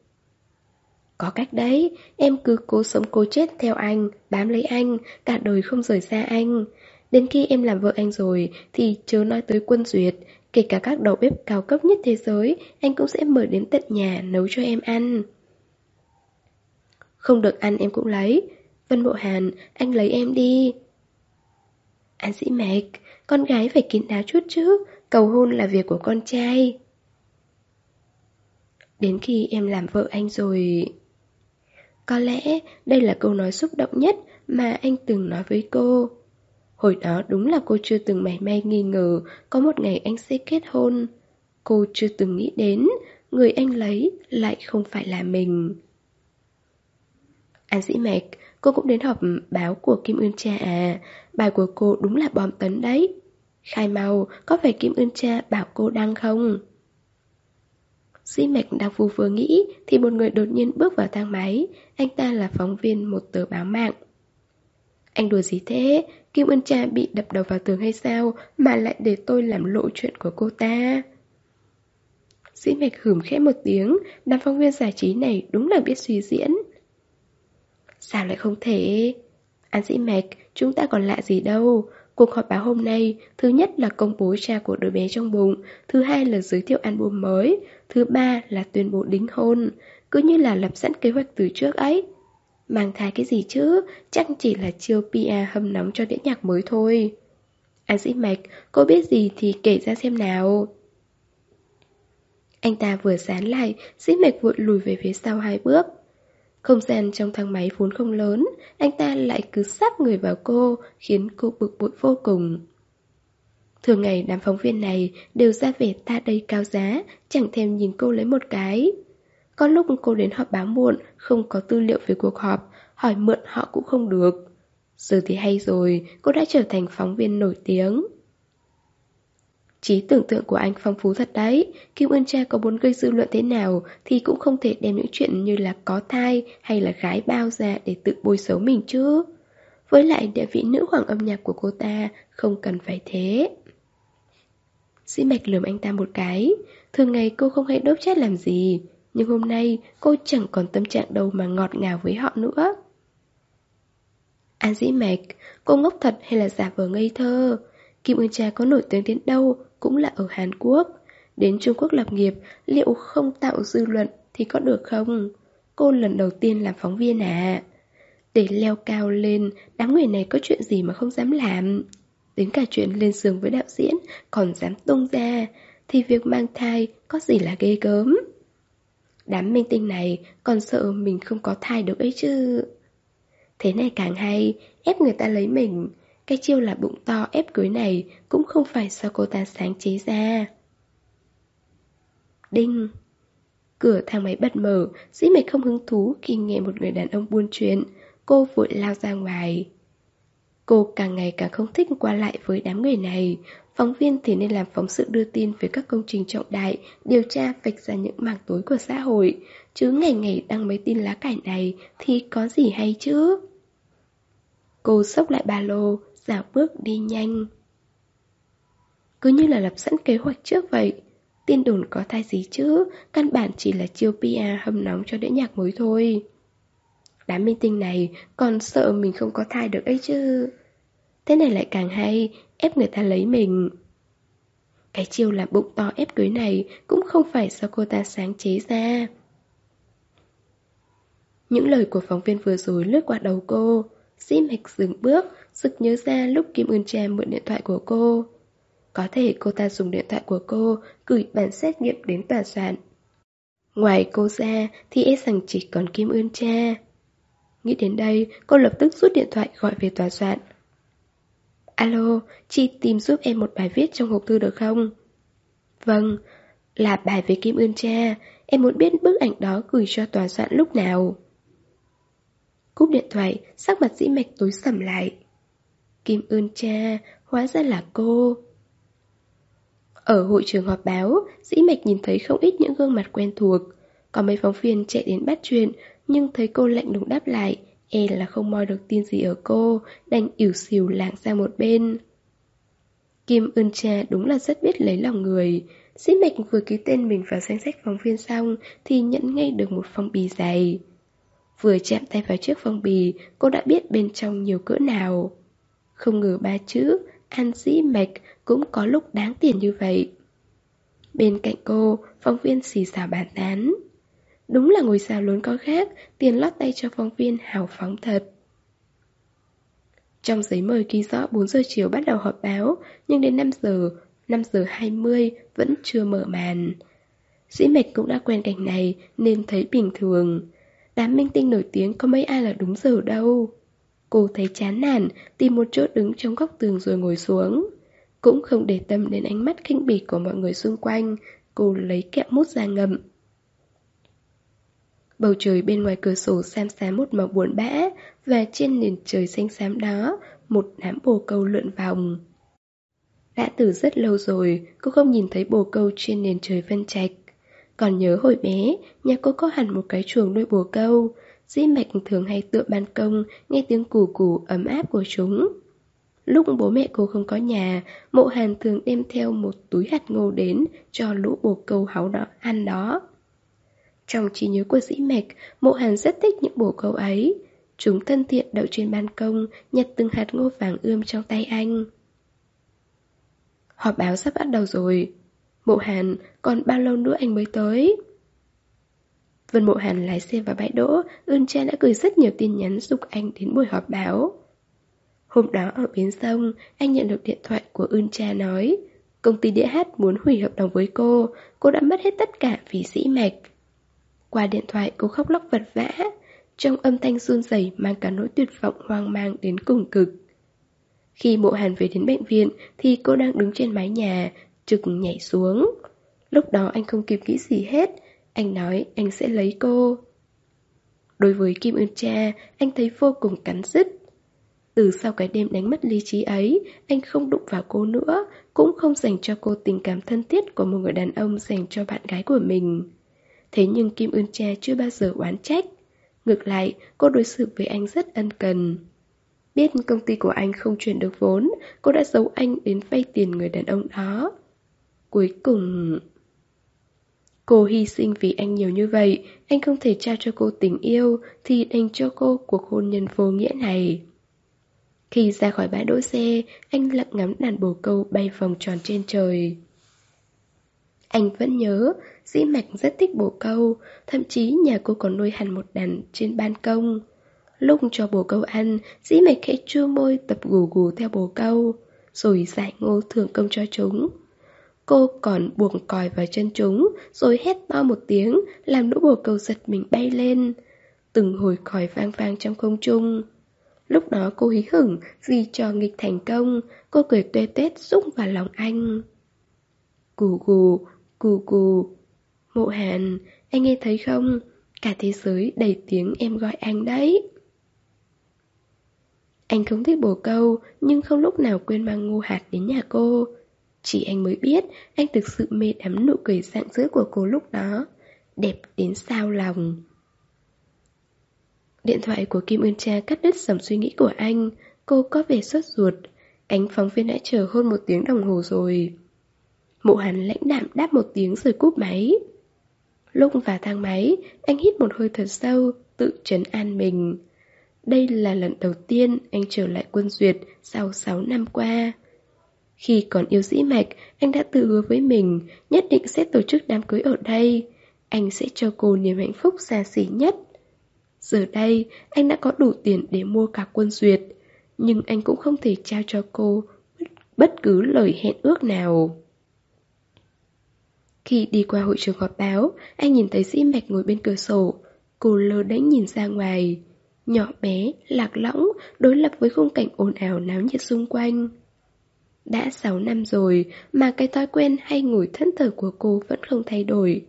Có cách đấy, em cứ cố sống cố chết theo anh, bám lấy anh, cả đời không rời xa anh. Đến khi em làm vợ anh rồi thì chớ nói tới quân duyệt, kể cả các đầu bếp cao cấp nhất thế giới, anh cũng sẽ mời đến tận nhà nấu cho em ăn. Không được ăn em cũng lấy. Vân Bộ Hàn, anh lấy em đi. An sĩ mạch, con gái phải kín đáo chút chứ, cầu hôn là việc của con trai. Đến khi em làm vợ anh rồi... Có lẽ đây là câu nói xúc động nhất mà anh từng nói với cô. Hồi đó đúng là cô chưa từng mảy may nghi ngờ có một ngày anh sẽ kết hôn. Cô chưa từng nghĩ đến người anh lấy lại không phải là mình. An sĩ mạch, cô cũng đến họp báo của Kim Ưn Cha à, bài của cô đúng là bom tấn đấy. Khai mau, có phải Kim Ưn Cha bảo cô đăng không? Sĩ Mạch đang phù vừa nghĩ thì một người đột nhiên bước vào thang máy. Anh ta là phóng viên một tờ báo mạng. Anh đùa gì thế? Kim Ân Cha bị đập đầu vào tường hay sao mà lại để tôi làm lộ chuyện của cô ta? Sĩ Mạch hửm khẽ một tiếng, đám phóng viên giải trí này đúng là biết suy diễn. Sao lại không thể? An sĩ Mạch, chúng ta còn lạ gì đâu. Cuộc họp báo hôm nay, thứ nhất là công bố cha của đứa bé trong bụng, thứ hai là giới thiệu album mới, thứ ba là tuyên bố đính hôn, cứ như là lập sẵn kế hoạch từ trước ấy. Mang thai cái gì chứ, chắc chỉ là chiêu PR hâm nóng cho đĩa nhạc mới thôi. An dĩ mạch, cô biết gì thì kể ra xem nào. Anh ta vừa sán lại, dĩ mạch vội lùi về phía sau hai bước. Không gian trong thang máy vốn không lớn, anh ta lại cứ sát người vào cô, khiến cô bực bội vô cùng. Thường ngày đám phóng viên này đều ra vẻ ta đây cao giá, chẳng thèm nhìn cô lấy một cái. Có lúc cô đến họp báo muộn, không có tư liệu về cuộc họp, hỏi mượn họ cũng không được. Giờ thì hay rồi, cô đã trở thành phóng viên nổi tiếng. Trí tưởng tượng của anh phong phú thật đấy. Kim Ưn Cha có muốn gây dư luận thế nào Thì cũng không thể đem những chuyện như là có thai Hay là gái bao ra để tự bôi xấu mình chứ. Với lại địa vị nữ hoàng âm nhạc của cô ta Không cần phải thế. Sĩ Mạch lườm anh ta một cái. Thường ngày cô không hay đốt chết làm gì Nhưng hôm nay cô chẳng còn tâm trạng đâu mà ngọt ngào với họ nữa. An dĩ mạch, cô ngốc thật hay là giả vờ ngây thơ? Kim Ưn Cha có nổi tiếng đến đâu cũng là ở Hàn Quốc. Đến Trung Quốc lập nghiệp, liệu không tạo dư luận thì có được không? Cô lần đầu tiên làm phóng viên à? Để leo cao lên, đám người này có chuyện gì mà không dám làm? Đến cả chuyện lên giường với đạo diễn còn dám tung ra, thì việc mang thai có gì là ghê gớm? Đám minh tinh này còn sợ mình không có thai được ấy chứ. Thế này càng hay, ép người ta lấy mình, cái chiêu là bụng to ép cưới này cũng không phải do cô ta sáng chế ra. Đinh Cửa thang máy bật mở, dĩ mệt không hứng thú khi nghe một người đàn ông buôn chuyện. Cô vội lao ra ngoài. Cô càng ngày càng không thích qua lại với đám người này. Phóng viên thì nên làm phóng sự đưa tin về các công trình trọng đại, điều tra vạch ra những mảng tối của xã hội. Chứ ngày ngày đăng mấy tin lá cải này thì có gì hay chứ? Cô xốc lại ba lô, dạo bước đi nhanh. Cứ như là lập sẵn kế hoạch trước vậy. Tin đồn có thai gì chứ, căn bản chỉ là chiêu PR hâm nóng cho đĩa nhạc mới thôi. Đám minh tinh này còn sợ mình không có thai được ấy chứ. Thế này lại càng hay, ép người ta lấy mình. Cái chiêu là bụng to ép cưới này cũng không phải do cô ta sáng chế ra. Những lời của phóng viên vừa rồi lướt qua đầu cô. Dĩ mạch dừng bước, sực nhớ ra lúc Kim Ưn Cha mượn điện thoại của cô. Có thể cô ta dùng điện thoại của cô gửi bản xét nghiệm đến tòa soạn. Ngoài cô ra thì e rằng chỉ còn Kim Ưn Cha. Nghĩ đến đây, cô lập tức rút điện thoại gọi về tòa soạn. Alo, chị tìm giúp em một bài viết trong hộp thư được không? Vâng, là bài về Kim Ưn Cha. Em muốn biết bức ảnh đó gửi cho tòa soạn lúc nào. Cúp điện thoại, sắc mặt dĩ mạch tối sầm lại. Kim ơn cha, hóa ra là cô. Ở hội trường họp báo, dĩ mạch nhìn thấy không ít những gương mặt quen thuộc. Có mấy phóng viên chạy đến bắt chuyện, nhưng thấy cô lạnh lùng đáp lại, e là không moi được tin gì ở cô, đành ỉu xìu lạng sang một bên. Kim ơn cha đúng là rất biết lấy lòng người. Dĩ mạch vừa ký tên mình vào danh sách phóng viên xong thì nhận ngay được một phong bì dày. Vừa chạm tay vào chiếc phong bì, cô đã biết bên trong nhiều cỡ nào. Không ngờ ba chữ, An Dĩ Mạch cũng có lúc đáng tiền như vậy. Bên cạnh cô, phóng viên xì xào bàn tán. Đúng là ngôi sao lớn có khác, tiền lót tay cho phóng viên hào phóng thật. Trong giấy mời ghi rõ 4 giờ chiều bắt đầu họp báo, nhưng đến 5 giờ, 5 giờ 20 vẫn chưa mở màn. Dĩ mạch cũng đã quen cảnh này nên thấy bình thường. Đám minh tinh nổi tiếng có mấy ai là đúng giờ đâu. Cô thấy chán nản, tìm một chỗ đứng trong góc tường rồi ngồi xuống. Cũng không để tâm đến ánh mắt khinh bỉ của mọi người xung quanh, cô lấy kẹo mút ra ngậm. Bầu trời bên ngoài cửa sổ xám xám một màu buồn bã, và trên nền trời xanh xám đó, một đám bồ câu lượn vòng. Đã từ rất lâu rồi, cô không nhìn thấy bồ câu trên nền trời vân trạch. Còn nhớ hồi bé, nhà cô có hẳn một cái chuồng nuôi bồ câu. Dĩ mạch thường hay tựa ban công, nghe tiếng củ củ ấm áp của chúng. Lúc bố mẹ cô không có nhà, mộ hàn thường đem theo một túi hạt ngô đến cho lũ bồ câu háu đó ăn đó. Trong trí nhớ của dĩ mạch, mộ hàn rất thích những bồ câu ấy. Chúng thân thiện đậu trên ban công, nhặt từng hạt ngô vàng ươm trong tay anh. Họp báo sắp bắt đầu rồi. Mộ Hàn, còn bao lâu nữa anh mới tới? Vân Mộ Hàn lái xe vào bãi đỗ, Ưn Cha đã gửi rất nhiều tin nhắn giúp anh đến buổi họp báo. Hôm đó ở bến sông, anh nhận được điện thoại của Ưn Cha nói Công ty đĩa hát muốn hủy hợp đồng với cô, cô đã mất hết tất cả vì sĩ mạch. Qua điện thoại cô khóc lóc vật vã, trong âm thanh run rẩy mang cả nỗi tuyệt vọng hoang mang đến cùng cực. Khi mộ hàn về đến bệnh viện thì cô đang đứng trên mái nhà, trực nhảy xuống. Lúc đó anh không kịp nghĩ gì hết, anh nói anh sẽ lấy cô. Đối với Kim Ưn Cha, anh thấy vô cùng cắn rứt. Từ sau cái đêm đánh mất lý trí ấy, anh không đụng vào cô nữa, cũng không dành cho cô tình cảm thân thiết của một người đàn ông dành cho bạn gái của mình. Thế nhưng Kim Ưn Cha chưa bao giờ oán trách. Ngược lại, cô đối xử với anh rất ân cần. Biết công ty của anh không chuyển được vốn, cô đã giấu anh đến vay tiền người đàn ông đó. Cuối cùng... Cô hy sinh vì anh nhiều như vậy, anh không thể trao cho cô tình yêu, thì đành cho cô cuộc hôn nhân vô nghĩa này. Khi ra khỏi bãi đỗ xe, anh lặng ngắm đàn bồ câu bay vòng tròn trên trời. Anh vẫn nhớ, dĩ mạch rất thích bồ câu, thậm chí nhà cô còn nuôi hẳn một đàn trên ban công. Lúc cho bồ câu ăn, dĩ mạch khẽ chua môi tập gù gù theo bồ câu, rồi giải ngô thưởng công cho chúng. Cô còn buồng còi vào chân chúng, rồi hét to một tiếng, làm lũ bồ câu giật mình bay lên. Từng hồi còi vang vang trong không trung. Lúc đó cô hí hửng vì trò nghịch thành công, cô cười tuê tết rung vào lòng anh. Cù cù, cù cù. Mộ hàn, anh nghe thấy không? Cả thế giới đầy tiếng em gọi anh đấy. Anh không thích bồ câu, nhưng không lúc nào quên mang ngu hạt đến nhà cô. Chỉ anh mới biết, anh thực sự mê đắm nụ cười rạng rỡ của cô lúc đó. Đẹp đến sao lòng. Điện thoại của Kim Ưn Cha cắt đứt dòng suy nghĩ của anh. Cô có vẻ sốt ruột. Cánh phóng viên đã chờ hơn một tiếng đồng hồ rồi. Mộ hắn lãnh đạm đáp một tiếng rồi cúp máy. Lúc vào thang máy, anh hít một hơi thật sâu, tự trấn an mình. Đây là lần đầu tiên anh trở lại quân duyệt sau 6 năm qua. Khi còn yêu dĩ mạch, anh đã tự hứa với mình nhất định sẽ tổ chức đám cưới ở đây. Anh sẽ cho cô niềm hạnh phúc xa xỉ nhất. Giờ đây, anh đã có đủ tiền để mua cả quân duyệt, nhưng anh cũng không thể trao cho cô bất cứ lời hẹn ước nào. Khi đi qua hội trường họp báo, anh nhìn thấy dĩ mạch ngồi bên cửa sổ. Cô lơ đánh nhìn ra ngoài. Nhỏ bé, lạc lõng, đối lập với khung cảnh ồn ào náo nhiệt xung quanh. Đã 6 năm rồi mà cái thói quen hay ngồi thân thờ của cô vẫn không thay đổi.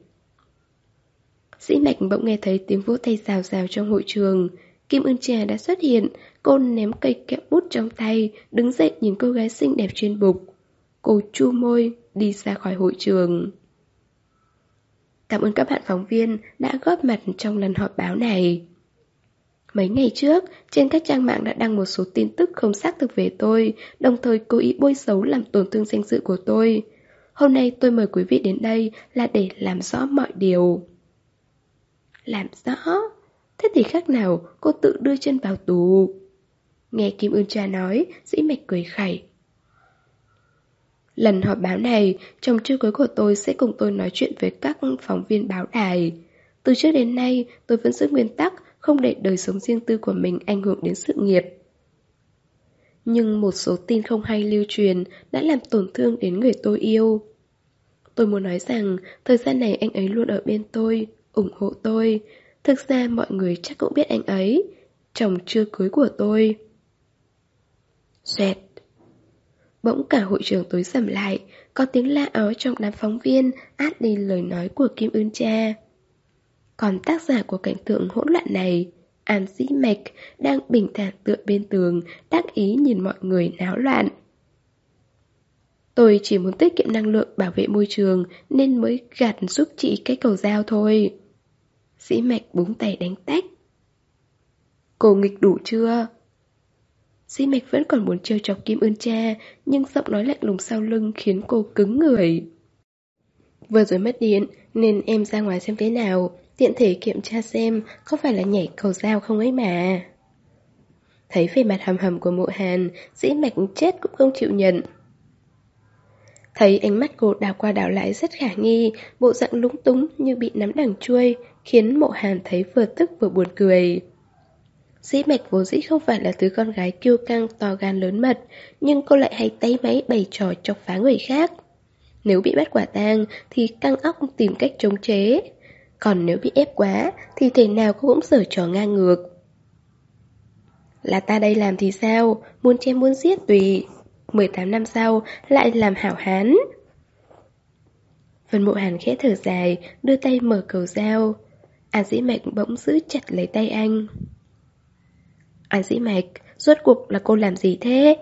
Dĩ mạch bỗng nghe thấy tiếng vỗ tay rào rào trong hội trường. Kim Ưn Trà đã xuất hiện, cô ném cây kẹo bút trong tay, đứng dậy nhìn cô gái xinh đẹp trên bục. Cô chu môi, đi ra khỏi hội trường. Cảm ơn các bạn phóng viên đã góp mặt trong lần họp báo này. Mấy ngày trước, trên các trang mạng đã đăng một số tin tức không xác thực về tôi, đồng thời cố ý bôi xấu làm tổn thương danh dự của tôi. Hôm nay tôi mời quý vị đến đây là để làm rõ mọi điều. Làm rõ? Thế thì khác nào cô tự đưa chân vào tù? Nghe Kim Ưn Cha nói, dĩ mạch cười khẩy. Lần họp báo này, chồng chưa cưới của tôi sẽ cùng tôi nói chuyện với các phóng viên báo đài. Từ trước đến nay, tôi vẫn giữ nguyên tắc không để đời sống riêng tư của mình ảnh hưởng đến sự nghiệp. Nhưng một số tin không hay lưu truyền đã làm tổn thương đến người tôi yêu. Tôi muốn nói rằng, thời gian này anh ấy luôn ở bên tôi, ủng hộ tôi. Thực ra mọi người chắc cũng biết anh ấy, chồng chưa cưới của tôi. Xoẹt. Bỗng cả hội trường tối sầm lại, có tiếng la ó trong đám phóng viên át đi lời nói của Kim Ưn Cha. Còn tác giả của cảnh tượng hỗn loạn này, An sĩ Mạch, đang bình thản tựa bên tường, đắc ý nhìn mọi người náo loạn. Tôi chỉ muốn tiết kiệm năng lượng bảo vệ môi trường nên mới gạt giúp chị cái cầu dao thôi. sĩ Mạch búng tay đánh tách. Cô nghịch đủ chưa? sĩ Mạch vẫn còn muốn trêu chọc Kim Ưn Cha, nhưng giọng nói lạnh lùng sau lưng khiến cô cứng người. Vừa rồi mất điện, nên em ra ngoài xem thế nào, tiện thể kiểm tra xem có phải là nhảy cầu dao không ấy mà. Thấy về mặt hầm hầm của mộ hàn, dĩ mạch chết cũng không chịu nhận. Thấy ánh mắt cô đào qua đảo lại rất khả nghi, bộ dạng lúng túng như bị nắm đằng chuôi, khiến mộ hàn thấy vừa tức vừa buồn cười. Dĩ mạch vốn dĩ không phải là thứ con gái kiêu căng to gan lớn mật, nhưng cô lại hay tay máy bày trò chọc phá người khác. Nếu bị bắt quả tang thì căng óc tìm cách chống chế. Còn nếu bị ép quá thì thể nào cô cũng sở trò ngang ngược. Là ta đây làm thì sao, muốn chém muốn giết tùy. 18 năm sau lại làm hảo hán. Vân Mộ Hàn khẽ thở dài, đưa tay mở cầu dao. An Dĩ Mạch bỗng giữ chặt lấy tay anh. An Dĩ Mạch, rốt cuộc là cô làm gì thế?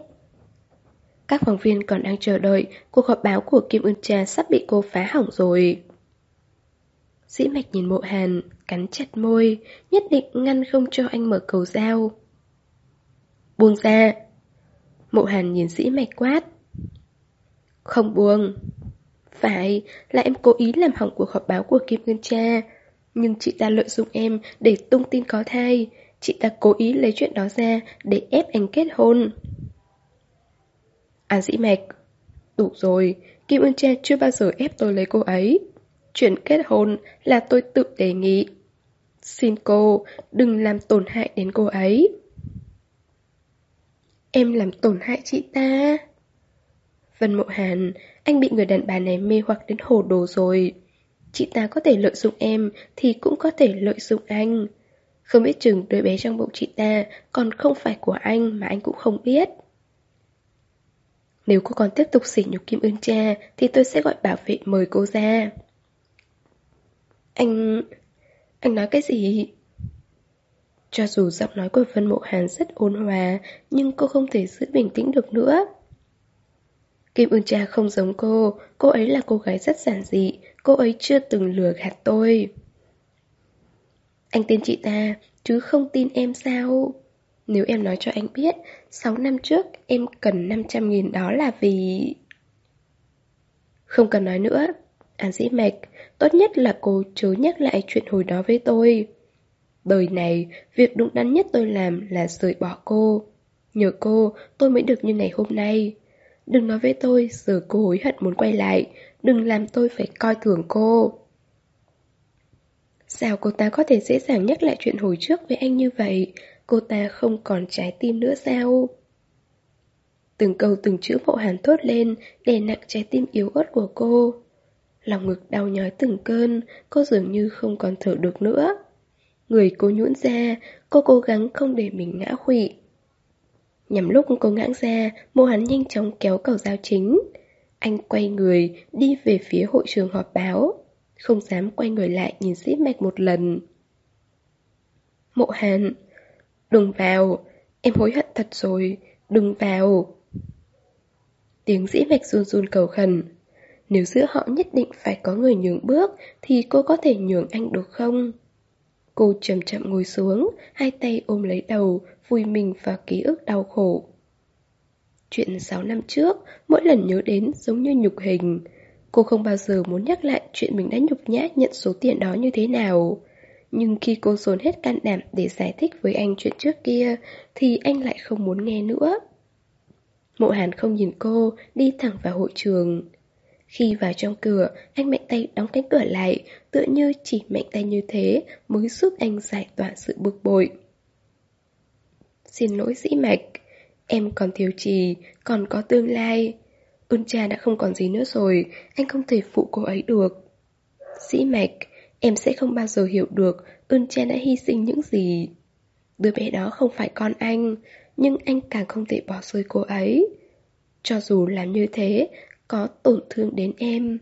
Các phóng viên còn đang chờ đợi, cuộc họp báo của Kim Ưn Cha sắp bị cô phá hỏng rồi. Dĩ Mạch nhìn Mộ Hàn, cắn chặt môi, nhất định ngăn không cho anh mở cầu dao. Buông ra, Mộ hàn nhìn dĩ mạch quát. Không buông. Phải, là em cố ý làm hỏng cuộc họp báo của Kim Ngân Cha. Nhưng chị ta lợi dụng em để tung tin có thai. Chị ta cố ý lấy chuyện đó ra để ép anh kết hôn. An dĩ mạch. Đủ rồi, Kim Ưn Cha chưa bao giờ ép tôi lấy cô ấy. Chuyện kết hôn là tôi tự đề nghị Xin cô, đừng làm tổn hại đến cô ấy Em làm tổn hại chị ta. Vân Mộ Hàn, anh bị người đàn bà này mê hoặc đến hồ đồ rồi. Chị ta có thể lợi dụng em thì cũng có thể lợi dụng anh. Không biết chừng đứa bé trong bụng chị ta còn không phải của anh mà anh cũng không biết. Nếu cô còn tiếp tục sỉ nhục Kim Ưn Cha thì tôi sẽ gọi bảo vệ mời cô ra. Anh... anh nói cái gì? Cho dù giọng nói của Vân Mộ Hàn rất ôn hòa, nhưng cô không thể giữ bình tĩnh được nữa. Kim Ưng Cha không giống cô, cô ấy là cô gái rất giản dị, cô ấy chưa từng lừa gạt tôi. Anh tin chị ta, chứ không tin em sao? Nếu em nói cho anh biết, 6 năm trước em cần 500 nghìn đó là vì... Không cần nói nữa, An dĩ mạch, tốt nhất là cô chớ nhắc lại chuyện hồi đó với tôi. Đời này, việc đúng đắn nhất tôi làm là rời bỏ cô. Nhờ cô, tôi mới được như ngày hôm nay. Đừng nói với tôi, giờ cô hối hận muốn quay lại. Đừng làm tôi phải coi thường cô. Sao cô ta có thể dễ dàng nhắc lại chuyện hồi trước với anh như vậy? Cô ta không còn trái tim nữa sao? Từng câu từng chữ mộ hàn thốt lên, đè nặng trái tim yếu ớt của cô. Lòng ngực đau nhói từng cơn, cô dường như không còn thở được nữa. Người cô nhũn ra, cô cố gắng không để mình ngã khụy. Nhằm lúc cô ngã ra, mô hắn nhanh chóng kéo cầu dao chính. Anh quay người, đi về phía hội trường họp báo. Không dám quay người lại nhìn dĩ mạch một lần. Mộ hàn, đừng vào, em hối hận thật rồi, đừng vào. Tiếng dĩ mạch run run cầu khẩn. Nếu giữa họ nhất định phải có người nhường bước, thì cô có thể nhường anh được không? Cô chậm chậm ngồi xuống, hai tay ôm lấy đầu, vui mình vào ký ức đau khổ. Chuyện 6 năm trước, mỗi lần nhớ đến giống như nhục hình. Cô không bao giờ muốn nhắc lại chuyện mình đã nhục nhã nhận số tiền đó như thế nào. Nhưng khi cô dồn hết can đảm để giải thích với anh chuyện trước kia, thì anh lại không muốn nghe nữa. Mộ Hàn không nhìn cô, đi thẳng vào hội trường. Khi vào trong cửa, anh mạnh tay đóng cánh cửa lại, tựa như chỉ mạnh tay như thế mới giúp anh giải tỏa sự bực bội. Xin lỗi dĩ mạch, em còn thiếu trì, còn có tương lai. Ưn cha đã không còn gì nữa rồi, anh không thể phụ cô ấy được. Dĩ mạch, em sẽ không bao giờ hiểu được ưn cha đã hy sinh những gì. Đứa bé đó không phải con anh, nhưng anh càng không thể bỏ rơi cô ấy. Cho dù làm như thế, có tổn thương đến em.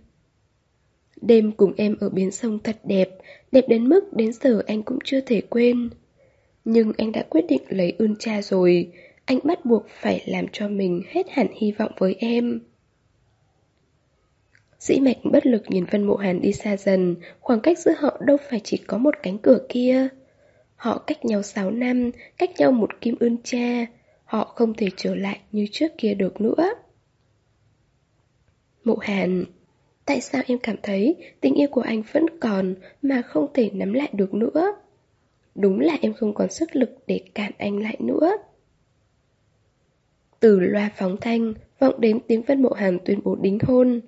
Đêm cùng em ở bến sông thật đẹp, đẹp đến mức đến giờ anh cũng chưa thể quên. Nhưng anh đã quyết định lấy ơn cha rồi, anh bắt buộc phải làm cho mình hết hẳn hy vọng với em. Dĩ mạch bất lực nhìn Vân Mộ Hàn đi xa dần, khoảng cách giữa họ đâu phải chỉ có một cánh cửa kia. Họ cách nhau 6 năm, cách nhau một kim ươn cha, họ không thể trở lại như trước kia được nữa. Mộ Hàn Tại sao em cảm thấy tình yêu của anh vẫn còn mà không thể nắm lại được nữa? Đúng là em không còn sức lực để cản anh lại nữa. Từ loa phóng thanh, vọng đến tiếng Vân Mộ Hàn tuyên bố đính hôn.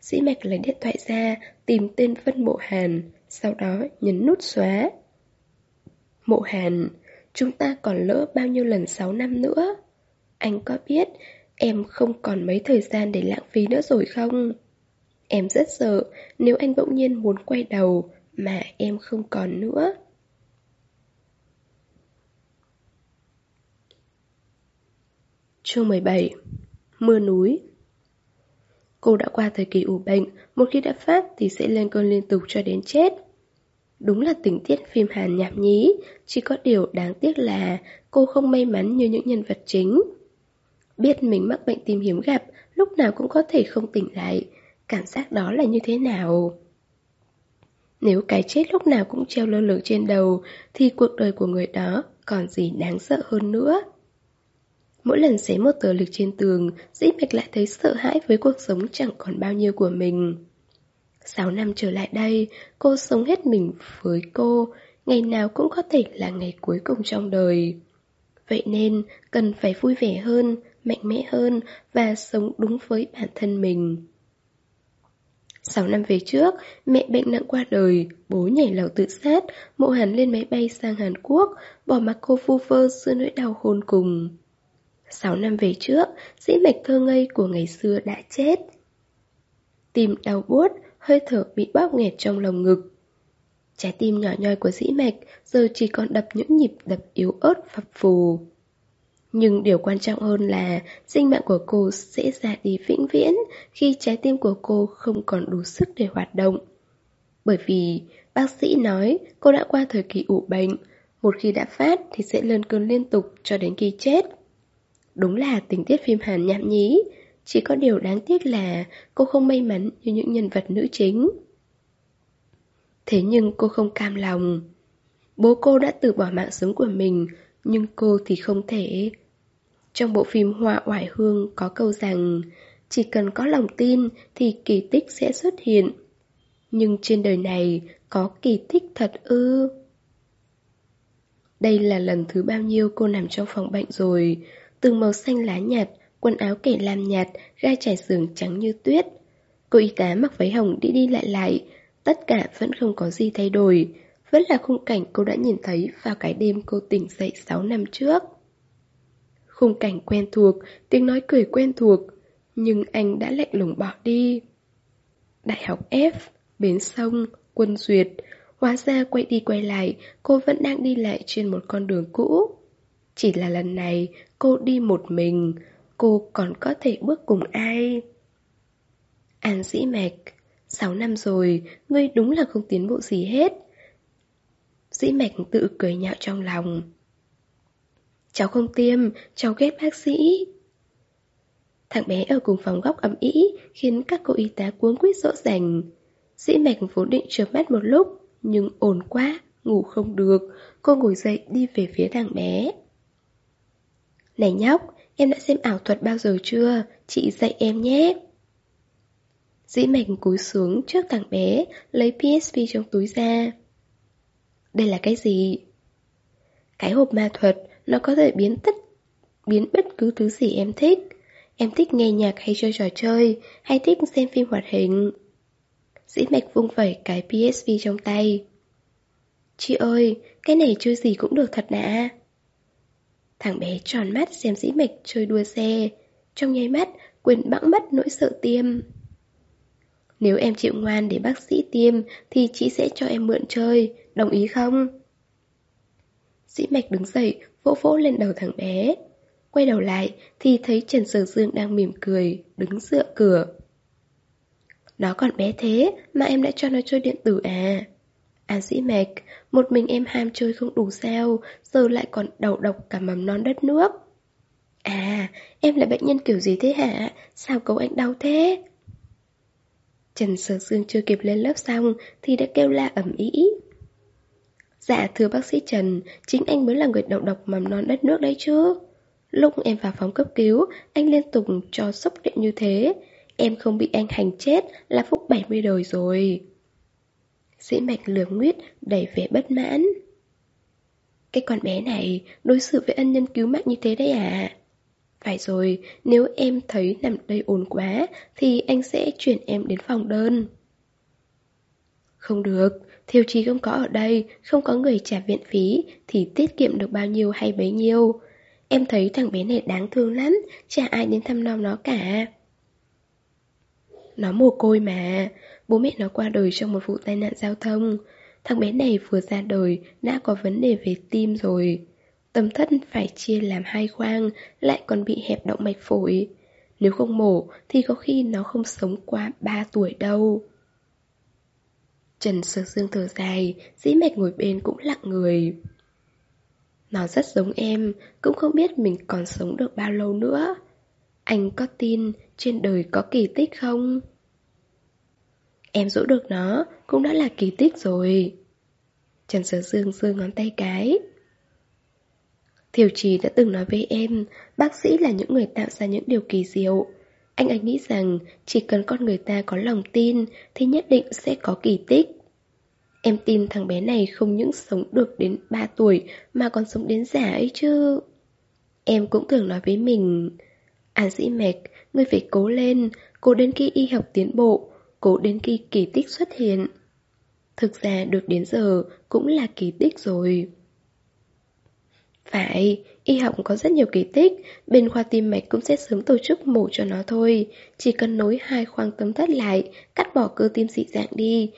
Sĩ mạch lấy điện thoại ra, tìm tên Vân Mộ Hàn, sau đó nhấn nút xóa. Mộ Hàn, chúng ta còn lỡ bao nhiêu lần 6 năm nữa? Anh có biết em không còn mấy thời gian để lãng phí nữa rồi không? Em rất sợ nếu anh bỗng nhiên muốn quay đầu mà em không còn nữa. Chương 17 Mưa núi Cô đã qua thời kỳ ủ bệnh, một khi đã phát thì sẽ lên cơn liên tục cho đến chết. Đúng là tình tiết phim Hàn nhảm nhí, chỉ có điều đáng tiếc là cô không may mắn như những nhân vật chính. Biết mình mắc bệnh tim hiếm gặp, lúc nào cũng có thể không tỉnh lại, cảm giác đó là như thế nào? Nếu cái chết lúc nào cũng treo lơ lửng trên đầu, thì cuộc đời của người đó còn gì đáng sợ hơn nữa. Mỗi lần xé một tờ lịch trên tường, dĩ mạch lại thấy sợ hãi với cuộc sống chẳng còn bao nhiêu của mình. Sáu năm trở lại đây, cô sống hết mình với cô, ngày nào cũng có thể là ngày cuối cùng trong đời. Vậy nên, cần phải vui vẻ hơn, mạnh mẽ hơn và sống đúng với bản thân mình. Sáu năm về trước, mẹ bệnh nặng qua đời, bố nhảy lầu tự sát, mộ hàn lên máy bay sang Hàn Quốc, bỏ mặc cô phu phơ giữa nỗi đau khôn cùng. Sáu năm về trước, dĩ mạch thơ ngây của ngày xưa đã chết. Tim đau buốt, hơi thở bị bóp nghẹt trong lồng ngực. Trái tim nhỏ nhoi của dĩ mạch giờ chỉ còn đập những nhịp đập yếu ớt phập phù. Nhưng điều quan trọng hơn là sinh mạng của cô sẽ ra đi vĩnh viễn khi trái tim của cô không còn đủ sức để hoạt động. Bởi vì bác sĩ nói cô đã qua thời kỳ ủ bệnh, một khi đã phát thì sẽ lên cơn liên tục cho đến khi chết. Đúng là tình tiết phim Hàn nhảm nhí, chỉ có điều đáng tiếc là cô không may mắn như những nhân vật nữ chính. Thế nhưng cô không cam lòng. Bố cô đã từ bỏ mạng sống của mình, nhưng cô thì không thể. Trong bộ phim Hoa Oải Hương có câu rằng chỉ cần có lòng tin thì kỳ tích sẽ xuất hiện. Nhưng trên đời này có kỳ tích thật ư? Đây là lần thứ bao nhiêu cô nằm trong phòng bệnh rồi, từng màu xanh lá nhạt, quần áo kẻ lam nhạt, gai trải giường trắng như tuyết. Cô y tá mặc váy hồng đi đi lại lại, tất cả vẫn không có gì thay đổi, vẫn là khung cảnh cô đã nhìn thấy vào cái đêm cô tỉnh dậy 6 năm trước. Khung cảnh quen thuộc, tiếng nói cười quen thuộc, nhưng anh đã lạnh lùng bỏ đi. Đại học F, bến sông, quân duyệt, hóa ra quay đi quay lại, cô vẫn đang đi lại trên một con đường cũ. Chỉ là lần này cô đi một mình, cô còn có thể bước cùng ai? An dĩ mạch, 6 năm rồi, ngươi đúng là không tiến bộ gì hết. Dĩ mạch tự cười nhạo trong lòng. Cháu không tiêm, cháu ghét bác sĩ. Thằng bé ở cùng phòng góc ấm ĩ khiến các cô y tá cuống quýt rỗ rành Dĩ mạch vốn định chớp mắt một lúc, nhưng ổn quá, ngủ không được, cô ngồi dậy đi về phía thằng bé. Này nhóc, em đã xem ảo thuật bao giờ chưa? Chị dạy em nhé. Dĩ mạch cúi xuống trước thằng bé, lấy PSP trong túi ra. Đây là cái gì? Cái hộp ma thuật, nó có thể biến tất biến bất cứ thứ gì em thích. Em thích nghe nhạc hay chơi trò chơi, hay thích xem phim hoạt hình. Dĩ mạch vung vẩy cái PSV trong tay. Chị ơi, cái này chơi gì cũng được thật nạ. Thằng bé tròn mắt xem dĩ mạch chơi đua xe. Trong nháy mắt, quên bẵng mất nỗi sợ tiêm. Nếu em chịu ngoan để bác sĩ tiêm thì chị sẽ cho em mượn chơi, đồng ý không? Dĩ mạch đứng dậy, vỗ vỗ lên đầu thằng bé. Quay đầu lại thì thấy Trần Sở Dương đang mỉm cười, đứng dựa cửa. Nó còn bé thế mà em đã cho nó chơi điện tử à? À dĩ mạch, một mình em ham chơi không đủ sao, giờ lại còn đầu độc cả mầm non đất nước. À, em là bệnh nhân kiểu gì thế hả? Sao cậu anh đau thế? Trần Sở Dương chưa kịp lên lớp xong thì đã kêu la ẩm ý. Dạ thưa bác sĩ Trần, chính anh mới là người đầu độc mầm non đất nước đấy chứ. Lúc em vào phòng cấp cứu, anh liên tục cho sốc điện như thế. Em không bị anh hành chết là phúc 70 đời rồi. Dĩ mạch lửa nguyết đầy vẻ bất mãn. Cái con bé này đối xử với ân nhân cứu mạng như thế đấy à? Phải rồi, nếu em thấy nằm đây ổn quá, thì anh sẽ chuyển em đến phòng đơn. Không được, thiêu chí không có ở đây, không có người trả viện phí, thì tiết kiệm được bao nhiêu hay bấy nhiêu. Em thấy thằng bé này đáng thương lắm, chả ai đến thăm nom nó cả. Nó mồ côi mà, bố mẹ nó qua đời trong một vụ tai nạn giao thông. Thằng bé này vừa ra đời đã có vấn đề về tim rồi. Tâm thất phải chia làm hai khoang, lại còn bị hẹp động mạch phổi. Nếu không mổ thì có khi nó không sống qua 3 tuổi đâu. Trần Sơ Dương thở dài, dĩ mạch ngồi bên cũng lặng người. Nó rất giống em, cũng không biết mình còn sống được bao lâu nữa. Anh có tin trên đời có kỳ tích không? Em giữ được nó cũng đã là kỳ tích rồi. Trần Sở Dương sương ngón tay cái. Thiều trì đã từng nói với em, bác sĩ là những người tạo ra những điều kỳ diệu. Anh ấy nghĩ rằng chỉ cần con người ta có lòng tin thì nhất định sẽ có kỳ tích. Em tin thằng bé này không những sống được đến 3 tuổi mà còn sống đến già ấy chứ. Em cũng thường nói với mình, à dĩ mạch, ngươi phải cố lên, cố đến khi y học tiến bộ, cố đến khi kỳ tích xuất hiện. Thực ra được đến giờ cũng là kỳ tích rồi. Phải, y học có rất nhiều kỳ tích, bên khoa tim mạch cũng sẽ sớm tổ chức mổ cho nó thôi. Chỉ cần nối hai khoang tấm thất lại, cắt bỏ cơ tim dị dạng đi,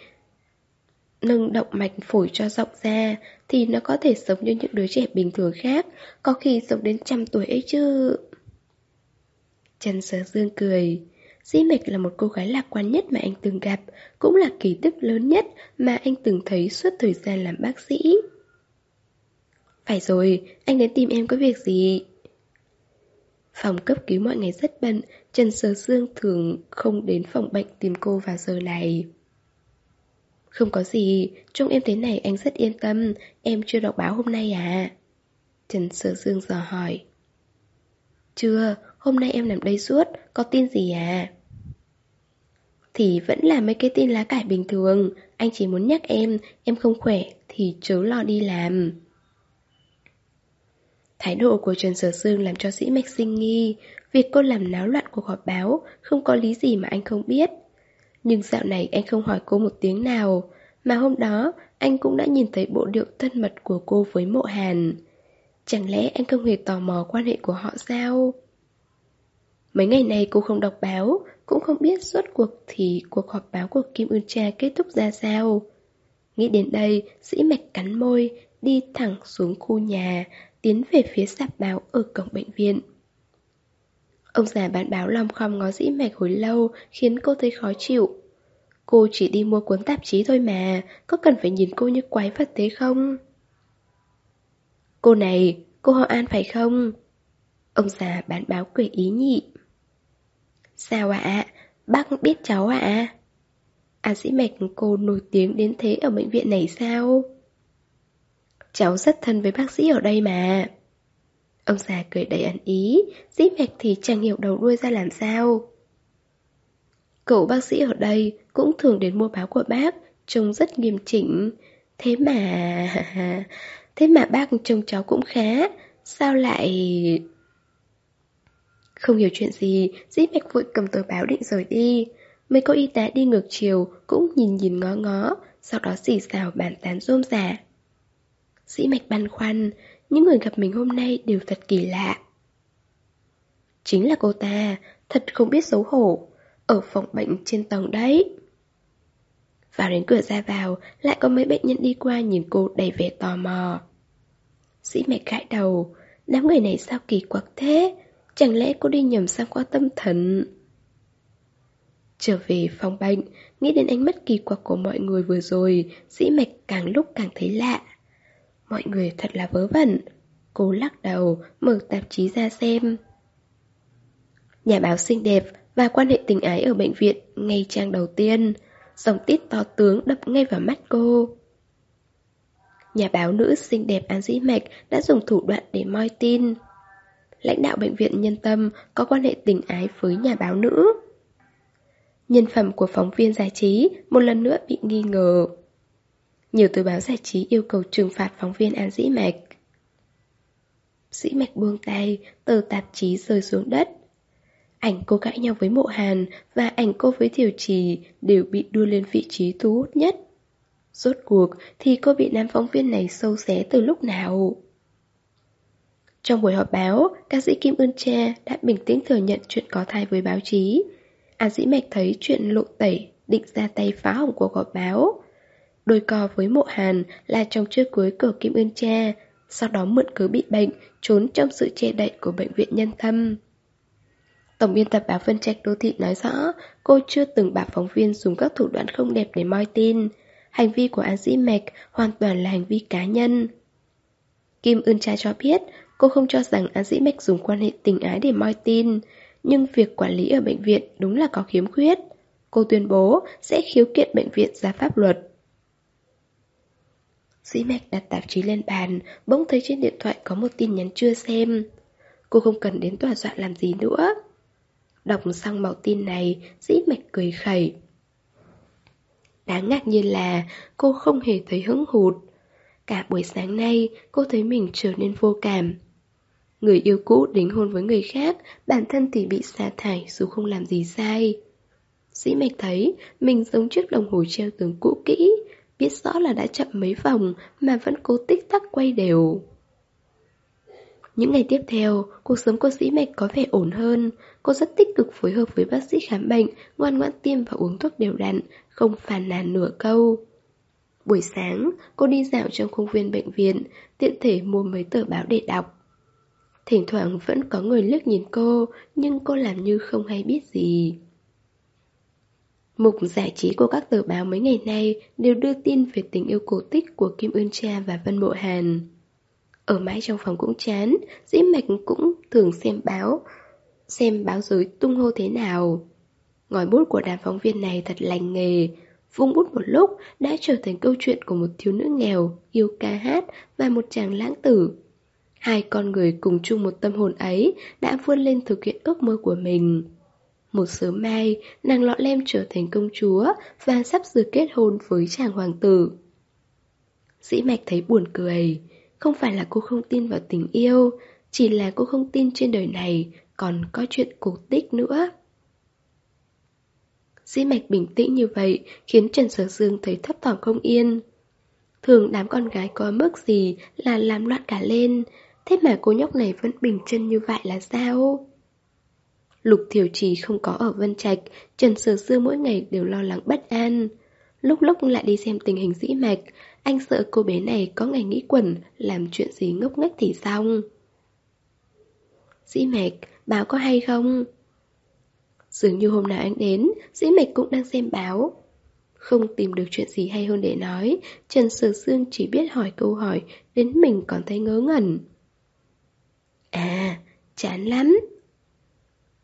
nâng động mạch phổi cho rộng ra, thì nó có thể sống như những đứa trẻ bình thường khác, có khi sống đến trăm tuổi ấy chứ. Trần Sở Dương cười. Di Mạch là một cô gái lạc quan nhất mà anh từng gặp, cũng là kỳ tích lớn nhất mà anh từng thấy suốt thời gian làm bác sĩ. Phải rồi, anh đến tìm em có việc gì? Phòng cấp cứu mọi ngày rất bận, Trần Sở Dương thường không đến phòng bệnh tìm cô vào giờ này. Không có gì, trông em thế này anh rất yên tâm, em chưa đọc báo hôm nay à? Trần Sở Dương dò hỏi. Chưa, hôm nay em nằm đây suốt, có tin gì à? Thì vẫn là mấy cái tin lá cải bình thường, anh chỉ muốn nhắc em, em không khỏe thì chớ lo đi làm. Thái độ của Trần Sở Sương làm cho sĩ mạch sinh nghi, việc cô làm náo loạn cuộc họp báo không có lý gì mà anh không biết. Nhưng dạo này anh không hỏi cô một tiếng nào, mà hôm đó anh cũng đã nhìn thấy bộ điệu thân mật của cô với mộ hàn. Chẳng lẽ anh không hề tò mò quan hệ của họ sao? Mấy ngày này cô không đọc báo, cũng không biết suốt cuộc thì cuộc họp báo của Kim Ưn Cha kết thúc ra sao. Nghĩ đến đây, sĩ mạch cắn môi, đi thẳng xuống khu nhà, tiến về phía sạp báo ở cổng bệnh viện. Ông già bán báo lòng khom ngó dĩ mạch hồi lâu khiến cô thấy khó chịu. Cô chỉ đi mua cuốn tạp chí thôi mà, có cần phải nhìn cô như quái vật thế không? Cô này, cô họ An phải không? Ông già bán báo cười ý nhị. Sao ạ? Bác biết cháu ạ? à dĩ mạch cô nổi tiếng đến thế ở bệnh viện này sao? Cháu rất thân với bác sĩ ở đây mà. Ông già cười đầy ẩn ý, dĩ mạch thì chẳng hiểu đầu đuôi ra làm sao. Cậu bác sĩ ở đây cũng thường đến mua báo của bác, trông rất nghiêm chỉnh. Thế mà... Thế mà bác trông cháu cũng khá, sao lại... Không hiểu chuyện gì, dĩ mạch vội cầm tờ báo định rời đi. Mấy cô y tá đi ngược chiều cũng nhìn nhìn ngó ngó, sau đó xì xào bàn tán rôm rả. Dĩ mạch băn khoăn, những người gặp mình hôm nay đều thật kỳ lạ. Chính là cô ta, thật không biết xấu hổ, ở phòng bệnh trên tầng đấy. Vào đến cửa ra vào, lại có mấy bệnh nhân đi qua nhìn cô đầy vẻ tò mò. Sĩ mạch gãi đầu, đám người này sao kỳ quặc thế? Chẳng lẽ cô đi nhầm sang qua tâm thần? Trở về phòng bệnh, nghĩ đến ánh mắt kỳ quặc của mọi người vừa rồi, sĩ mạch càng lúc càng thấy lạ. Mọi người thật là vớ vẩn. Cô lắc đầu, mở tạp chí ra xem. Nhà báo xinh đẹp và quan hệ tình ái ở bệnh viện ngay trang đầu tiên. Dòng tít to tướng đập ngay vào mắt cô. Nhà báo nữ xinh đẹp An Dĩ Mạch đã dùng thủ đoạn để moi tin. Lãnh đạo bệnh viện nhân tâm có quan hệ tình ái với nhà báo nữ. Nhân phẩm của phóng viên giải trí một lần nữa bị nghi ngờ. Nhiều tờ báo giải trí yêu cầu trừng phạt phóng viên An Dĩ Mạch. Dĩ mạch buông tay, tờ tạp chí rơi xuống đất. Ảnh cô cãi nhau với mộ hàn và ảnh cô với thiểu trì đều bị đưa lên vị trí thu hút nhất. Rốt cuộc thì cô bị nam phóng viên này sâu xé từ lúc nào? Trong buổi họp báo, ca sĩ Kim Ưn Che đã bình tĩnh thừa nhận chuyện có thai với báo chí. An Dĩ Mạch thấy chuyện lộ tẩy, định ra tay phá hỏng cuộc họp báo. Đôi co với mộ hàn là trong trước cuối cửa Kim Ưn Cha, sau đó mượn cớ bị bệnh, trốn trong sự che đậy của bệnh viện nhân thâm. Tổng biên tập báo Vân Trạch Đô Thị nói rõ, cô chưa từng bảo phóng viên dùng các thủ đoạn không đẹp để moi tin. Hành vi của An Dĩ Mạch hoàn toàn là hành vi cá nhân. Kim Ưn Cha cho biết, cô không cho rằng An Dĩ Mạch dùng quan hệ tình ái để moi tin, nhưng việc quản lý ở bệnh viện đúng là có khiếm khuyết. Cô tuyên bố sẽ khiếu kiện bệnh viện ra pháp luật. Dĩ Mạch đặt tạp chí lên bàn, bỗng thấy trên điện thoại có một tin nhắn chưa xem. Cô không cần đến tòa soạn làm gì nữa. Đọc xong màu tin này, Dĩ Mạch cười khẩy. Đáng ngạc nhiên là cô không hề thấy hứng hụt. Cả buổi sáng nay, cô thấy mình trở nên vô cảm. Người yêu cũ đính hôn với người khác, bản thân thì bị sa thải dù không làm gì sai. Dĩ mạch thấy mình giống chiếc đồng hồ treo tường cũ kỹ, biết rõ là đã chậm mấy vòng mà vẫn cố tích tắc quay đều. Những ngày tiếp theo, cuộc sống của sĩ mạch có vẻ ổn hơn. Cô rất tích cực phối hợp với bác sĩ khám bệnh, ngoan ngoãn tiêm và uống thuốc đều đặn, không phàn nàn nửa câu. Buổi sáng, cô đi dạo trong khuôn viên bệnh viện, tiện thể mua mấy tờ báo để đọc. Thỉnh thoảng vẫn có người liếc nhìn cô, nhưng cô làm như không hay biết gì. Mục giải trí của các tờ báo mấy ngày nay đều đưa tin về tình yêu cổ tích của Kim Ưn Cha và Vân Mộ Hàn. Ở mãi trong phòng cũng chán, dĩ mạch cũng thường xem báo, xem báo giới tung hô thế nào. Ngòi bút của đàn phóng viên này thật lành nghề, vung bút một lúc đã trở thành câu chuyện của một thiếu nữ nghèo, yêu ca hát và một chàng lãng tử. Hai con người cùng chung một tâm hồn ấy đã vươn lên thực hiện ước mơ của mình. Một sớm mai, nàng lọ lem trở thành công chúa và sắp dự kết hôn với chàng hoàng tử. Dĩ mạch thấy buồn cười. Không phải là cô không tin vào tình yêu, chỉ là cô không tin trên đời này còn có chuyện cổ tích nữa. Dĩ mạch bình tĩnh như vậy khiến Trần Sở Dương thấy thấp thỏm không yên. Thường đám con gái có mức gì là làm loạn cả lên, thế mà cô nhóc này vẫn bình chân như vậy là sao? Lục Thiểu Trì không có ở Vân Trạch, Trần Sở Sư mỗi ngày đều lo lắng bất an. Lúc lúc lại đi xem tình hình dĩ mạch, anh sợ cô bé này có ngày nghĩ quẩn, làm chuyện gì ngốc nghếch thì xong. Dĩ mạch, báo có hay không? Dường như hôm nào anh đến, dĩ mạch cũng đang xem báo. Không tìm được chuyện gì hay hơn để nói, Trần Sở Sương chỉ biết hỏi câu hỏi, đến mình còn thấy ngớ ngẩn. À, chán lắm.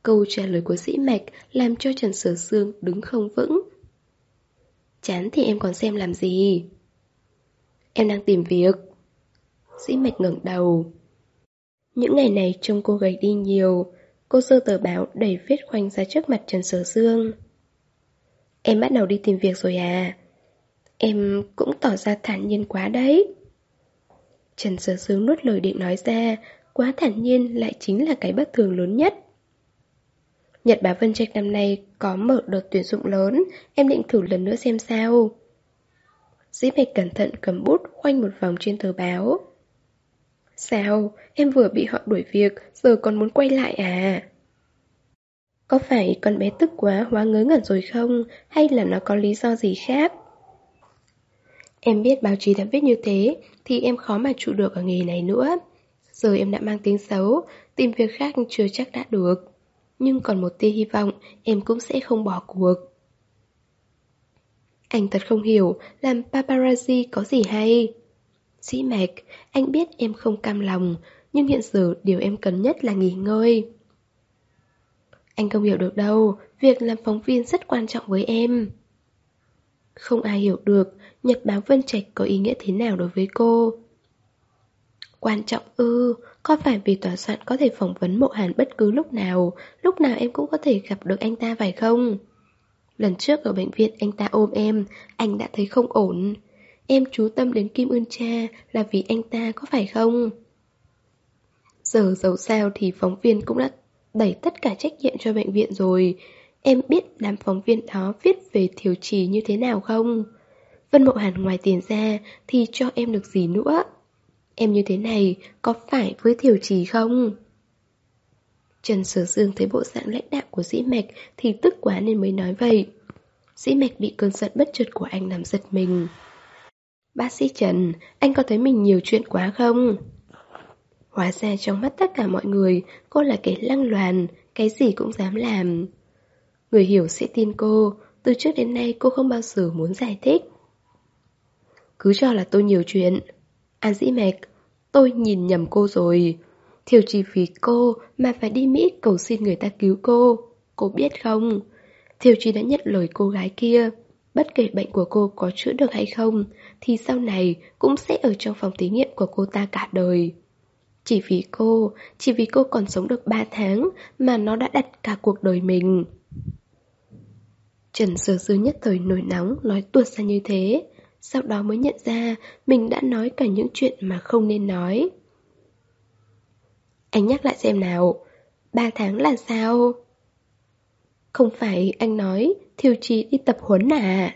Câu trả lời của dĩ mạch làm cho Trần Sở Sương đứng không vững. Chán thì em còn xem làm gì? Em đang tìm việc. Dĩ mạch ngẩng đầu. Những ngày này trông cô gầy đi nhiều, cô sơ tờ báo đẩy viết khoanh ra trước mặt Trần Sở Dương. Em bắt đầu đi tìm việc rồi à? Em cũng tỏ ra thản nhiên quá đấy. Trần Sở Dương nuốt lời định nói ra, quá thản nhiên lại chính là cái bất thường lớn nhất. Nhật báo Vân Trạch năm nay có mở đợt tuyển dụng lớn, em định thử lần nữa xem sao. Dĩ mạch cẩn thận cầm bút khoanh một vòng trên tờ báo. Sao? Em vừa bị họ đuổi việc, giờ còn muốn quay lại à? Có phải con bé tức quá hóa ngớ ngẩn rồi không? Hay là nó có lý do gì khác? Em biết báo chí đã viết như thế Thì em khó mà trụ được ở nghề này nữa Giờ em đã mang tiếng xấu Tìm việc khác chưa chắc đã được nhưng còn một tia hy vọng, Em cũng sẽ không bỏ cuộc. Anh thật không hiểu, Làm paparazzi có gì hay. Dĩ mạch, Anh biết em không cam lòng, Nhưng hiện giờ điều em cần nhất là nghỉ ngơi. Anh không hiểu được đâu, Việc làm phóng viên rất quan trọng với em. Không ai hiểu được, Nhật báo Vân Trạch có ý nghĩa thế nào đối với cô. Quan trọng ư có phải vì tòa soạn có thể phỏng vấn mộ hàn bất cứ lúc nào Lúc nào em cũng có thể gặp được anh ta phải không Lần trước ở bệnh viện, anh ta ôm em Anh đã thấy không ổn Em chú tâm đến Kim Ưn Cha Là vì anh ta, có phải không Giờ dẫu sao thì phóng viên cũng đã đẩy tất cả trách nhiệm cho bệnh viện rồi. Em biết đám phóng viên đó viết về thiểu trì như thế nào không? Vân Mộ Hàn ngoài tiền ra thì cho em được gì nữa? Em như thế này có phải với thiểu trì không? Trần Sở Dương thấy bộ dạng lãnh đạo của dĩ mạch thì tức quá nên mới nói vậy. Dĩ mạch bị cơn giận bất chợt của anh làm giật mình. Bác sĩ Trần, anh có thấy mình nhiều chuyện quá không? Hóa ra trong mắt tất cả mọi người, cô là cái lăng loàn, cái gì cũng dám làm. Người hiểu sẽ tin cô, từ trước đến nay cô không bao giờ muốn giải thích. Cứ cho là tôi nhiều chuyện. An dĩ mạch, tôi nhìn nhầm cô rồi. Thiều chỉ vì cô mà phải đi Mỹ cầu xin người ta cứu cô. Cô biết không? Thiều chỉ đã nhận lời cô gái kia. Bất kể bệnh của cô có chữa được hay không, thì sau này cũng sẽ ở trong phòng thí nghiệm của cô ta cả đời. Chỉ vì cô, chỉ vì cô còn sống được 3 tháng mà nó đã đặt cả cuộc đời mình. Trần sơ Dư nhất thời nổi nóng nói tuột ra như thế, sau đó mới nhận ra mình đã nói cả những chuyện mà không nên nói. Anh nhắc lại xem nào, 3 tháng là sao? Không phải anh nói Thiều Trì đi tập huấn à?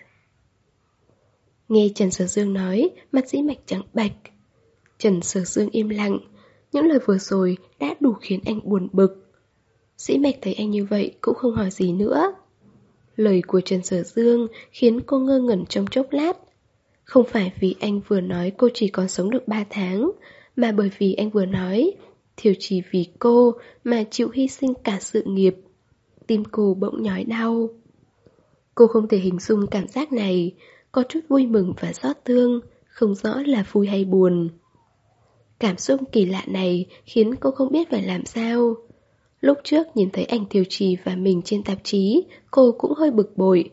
Nghe Trần Sở Dương nói, mặt dĩ mạch trắng bạch. Trần Sở Dương im lặng, những lời vừa rồi đã đủ khiến anh buồn bực. Dĩ mạch thấy anh như vậy cũng không hỏi gì nữa. Lời của Trần Sở Dương khiến cô ngơ ngẩn trong chốc lát. Không phải vì anh vừa nói cô chỉ còn sống được 3 tháng, mà bởi vì anh vừa nói, Thiều chỉ vì cô mà chịu hy sinh cả sự nghiệp. Tim cô bỗng nhói đau. Cô không thể hình dung cảm giác này, có chút vui mừng và xót thương, không rõ là vui hay buồn. Cảm xúc kỳ lạ này khiến cô không biết phải làm sao. Lúc trước nhìn thấy ảnh Thiều Trì và mình trên tạp chí, cô cũng hơi bực bội.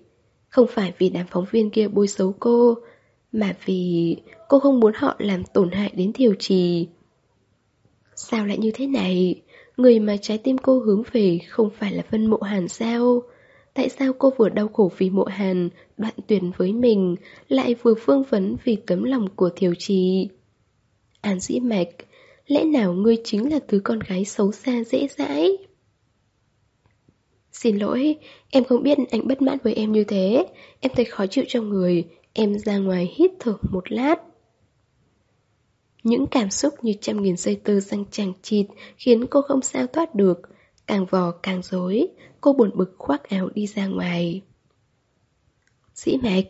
Không phải vì đám phóng viên kia bôi xấu cô, mà vì cô không muốn họ làm tổn hại đến Thiều Trì. Sao lại như thế này? Người mà trái tim cô hướng về không phải là Vân Mộ Hàn sao? Tại sao cô vừa đau khổ vì Mộ Hàn, đoạn tuyển với mình, lại vừa phương vấn vì tấm lòng của Thiều Trì? An dĩ mạch, lẽ nào ngươi chính là thứ con gái xấu xa dễ dãi? Xin lỗi, em không biết anh bất mãn với em như thế, em thấy khó chịu trong người, em ra ngoài hít thở một lát. Những cảm xúc như trăm nghìn dây tơ răng chàng chịt khiến cô không sao thoát được. Càng vò càng rối, cô buồn bực khoác áo đi ra ngoài. Dĩ mạch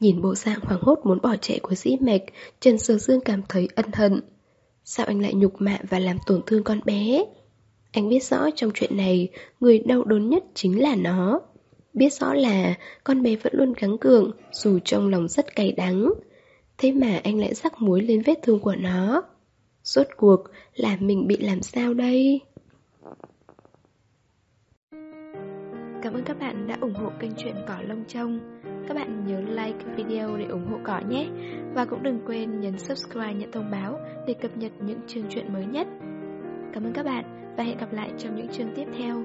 Nhìn bộ dạng hoảng hốt muốn bỏ chạy của dĩ mạch, Trần Sơ Dương cảm thấy ân hận. Sao anh lại nhục mạ và làm tổn thương con bé? Anh biết rõ trong chuyện này, người đau đớn nhất chính là nó. Biết rõ là con bé vẫn luôn gắng cường dù trong lòng rất cay đắng. Thế mà anh lại rắc muối lên vết thương của nó. Rốt cuộc là mình bị làm sao đây? Cảm ơn các bạn đã ủng hộ kênh truyện Cỏ Lông Trông. Các bạn nhớ like video để ủng hộ cỏ nhé. Và cũng đừng quên nhấn subscribe nhận thông báo để cập nhật những chương truyện mới nhất. Cảm ơn các bạn và hẹn gặp lại trong những chương tiếp theo.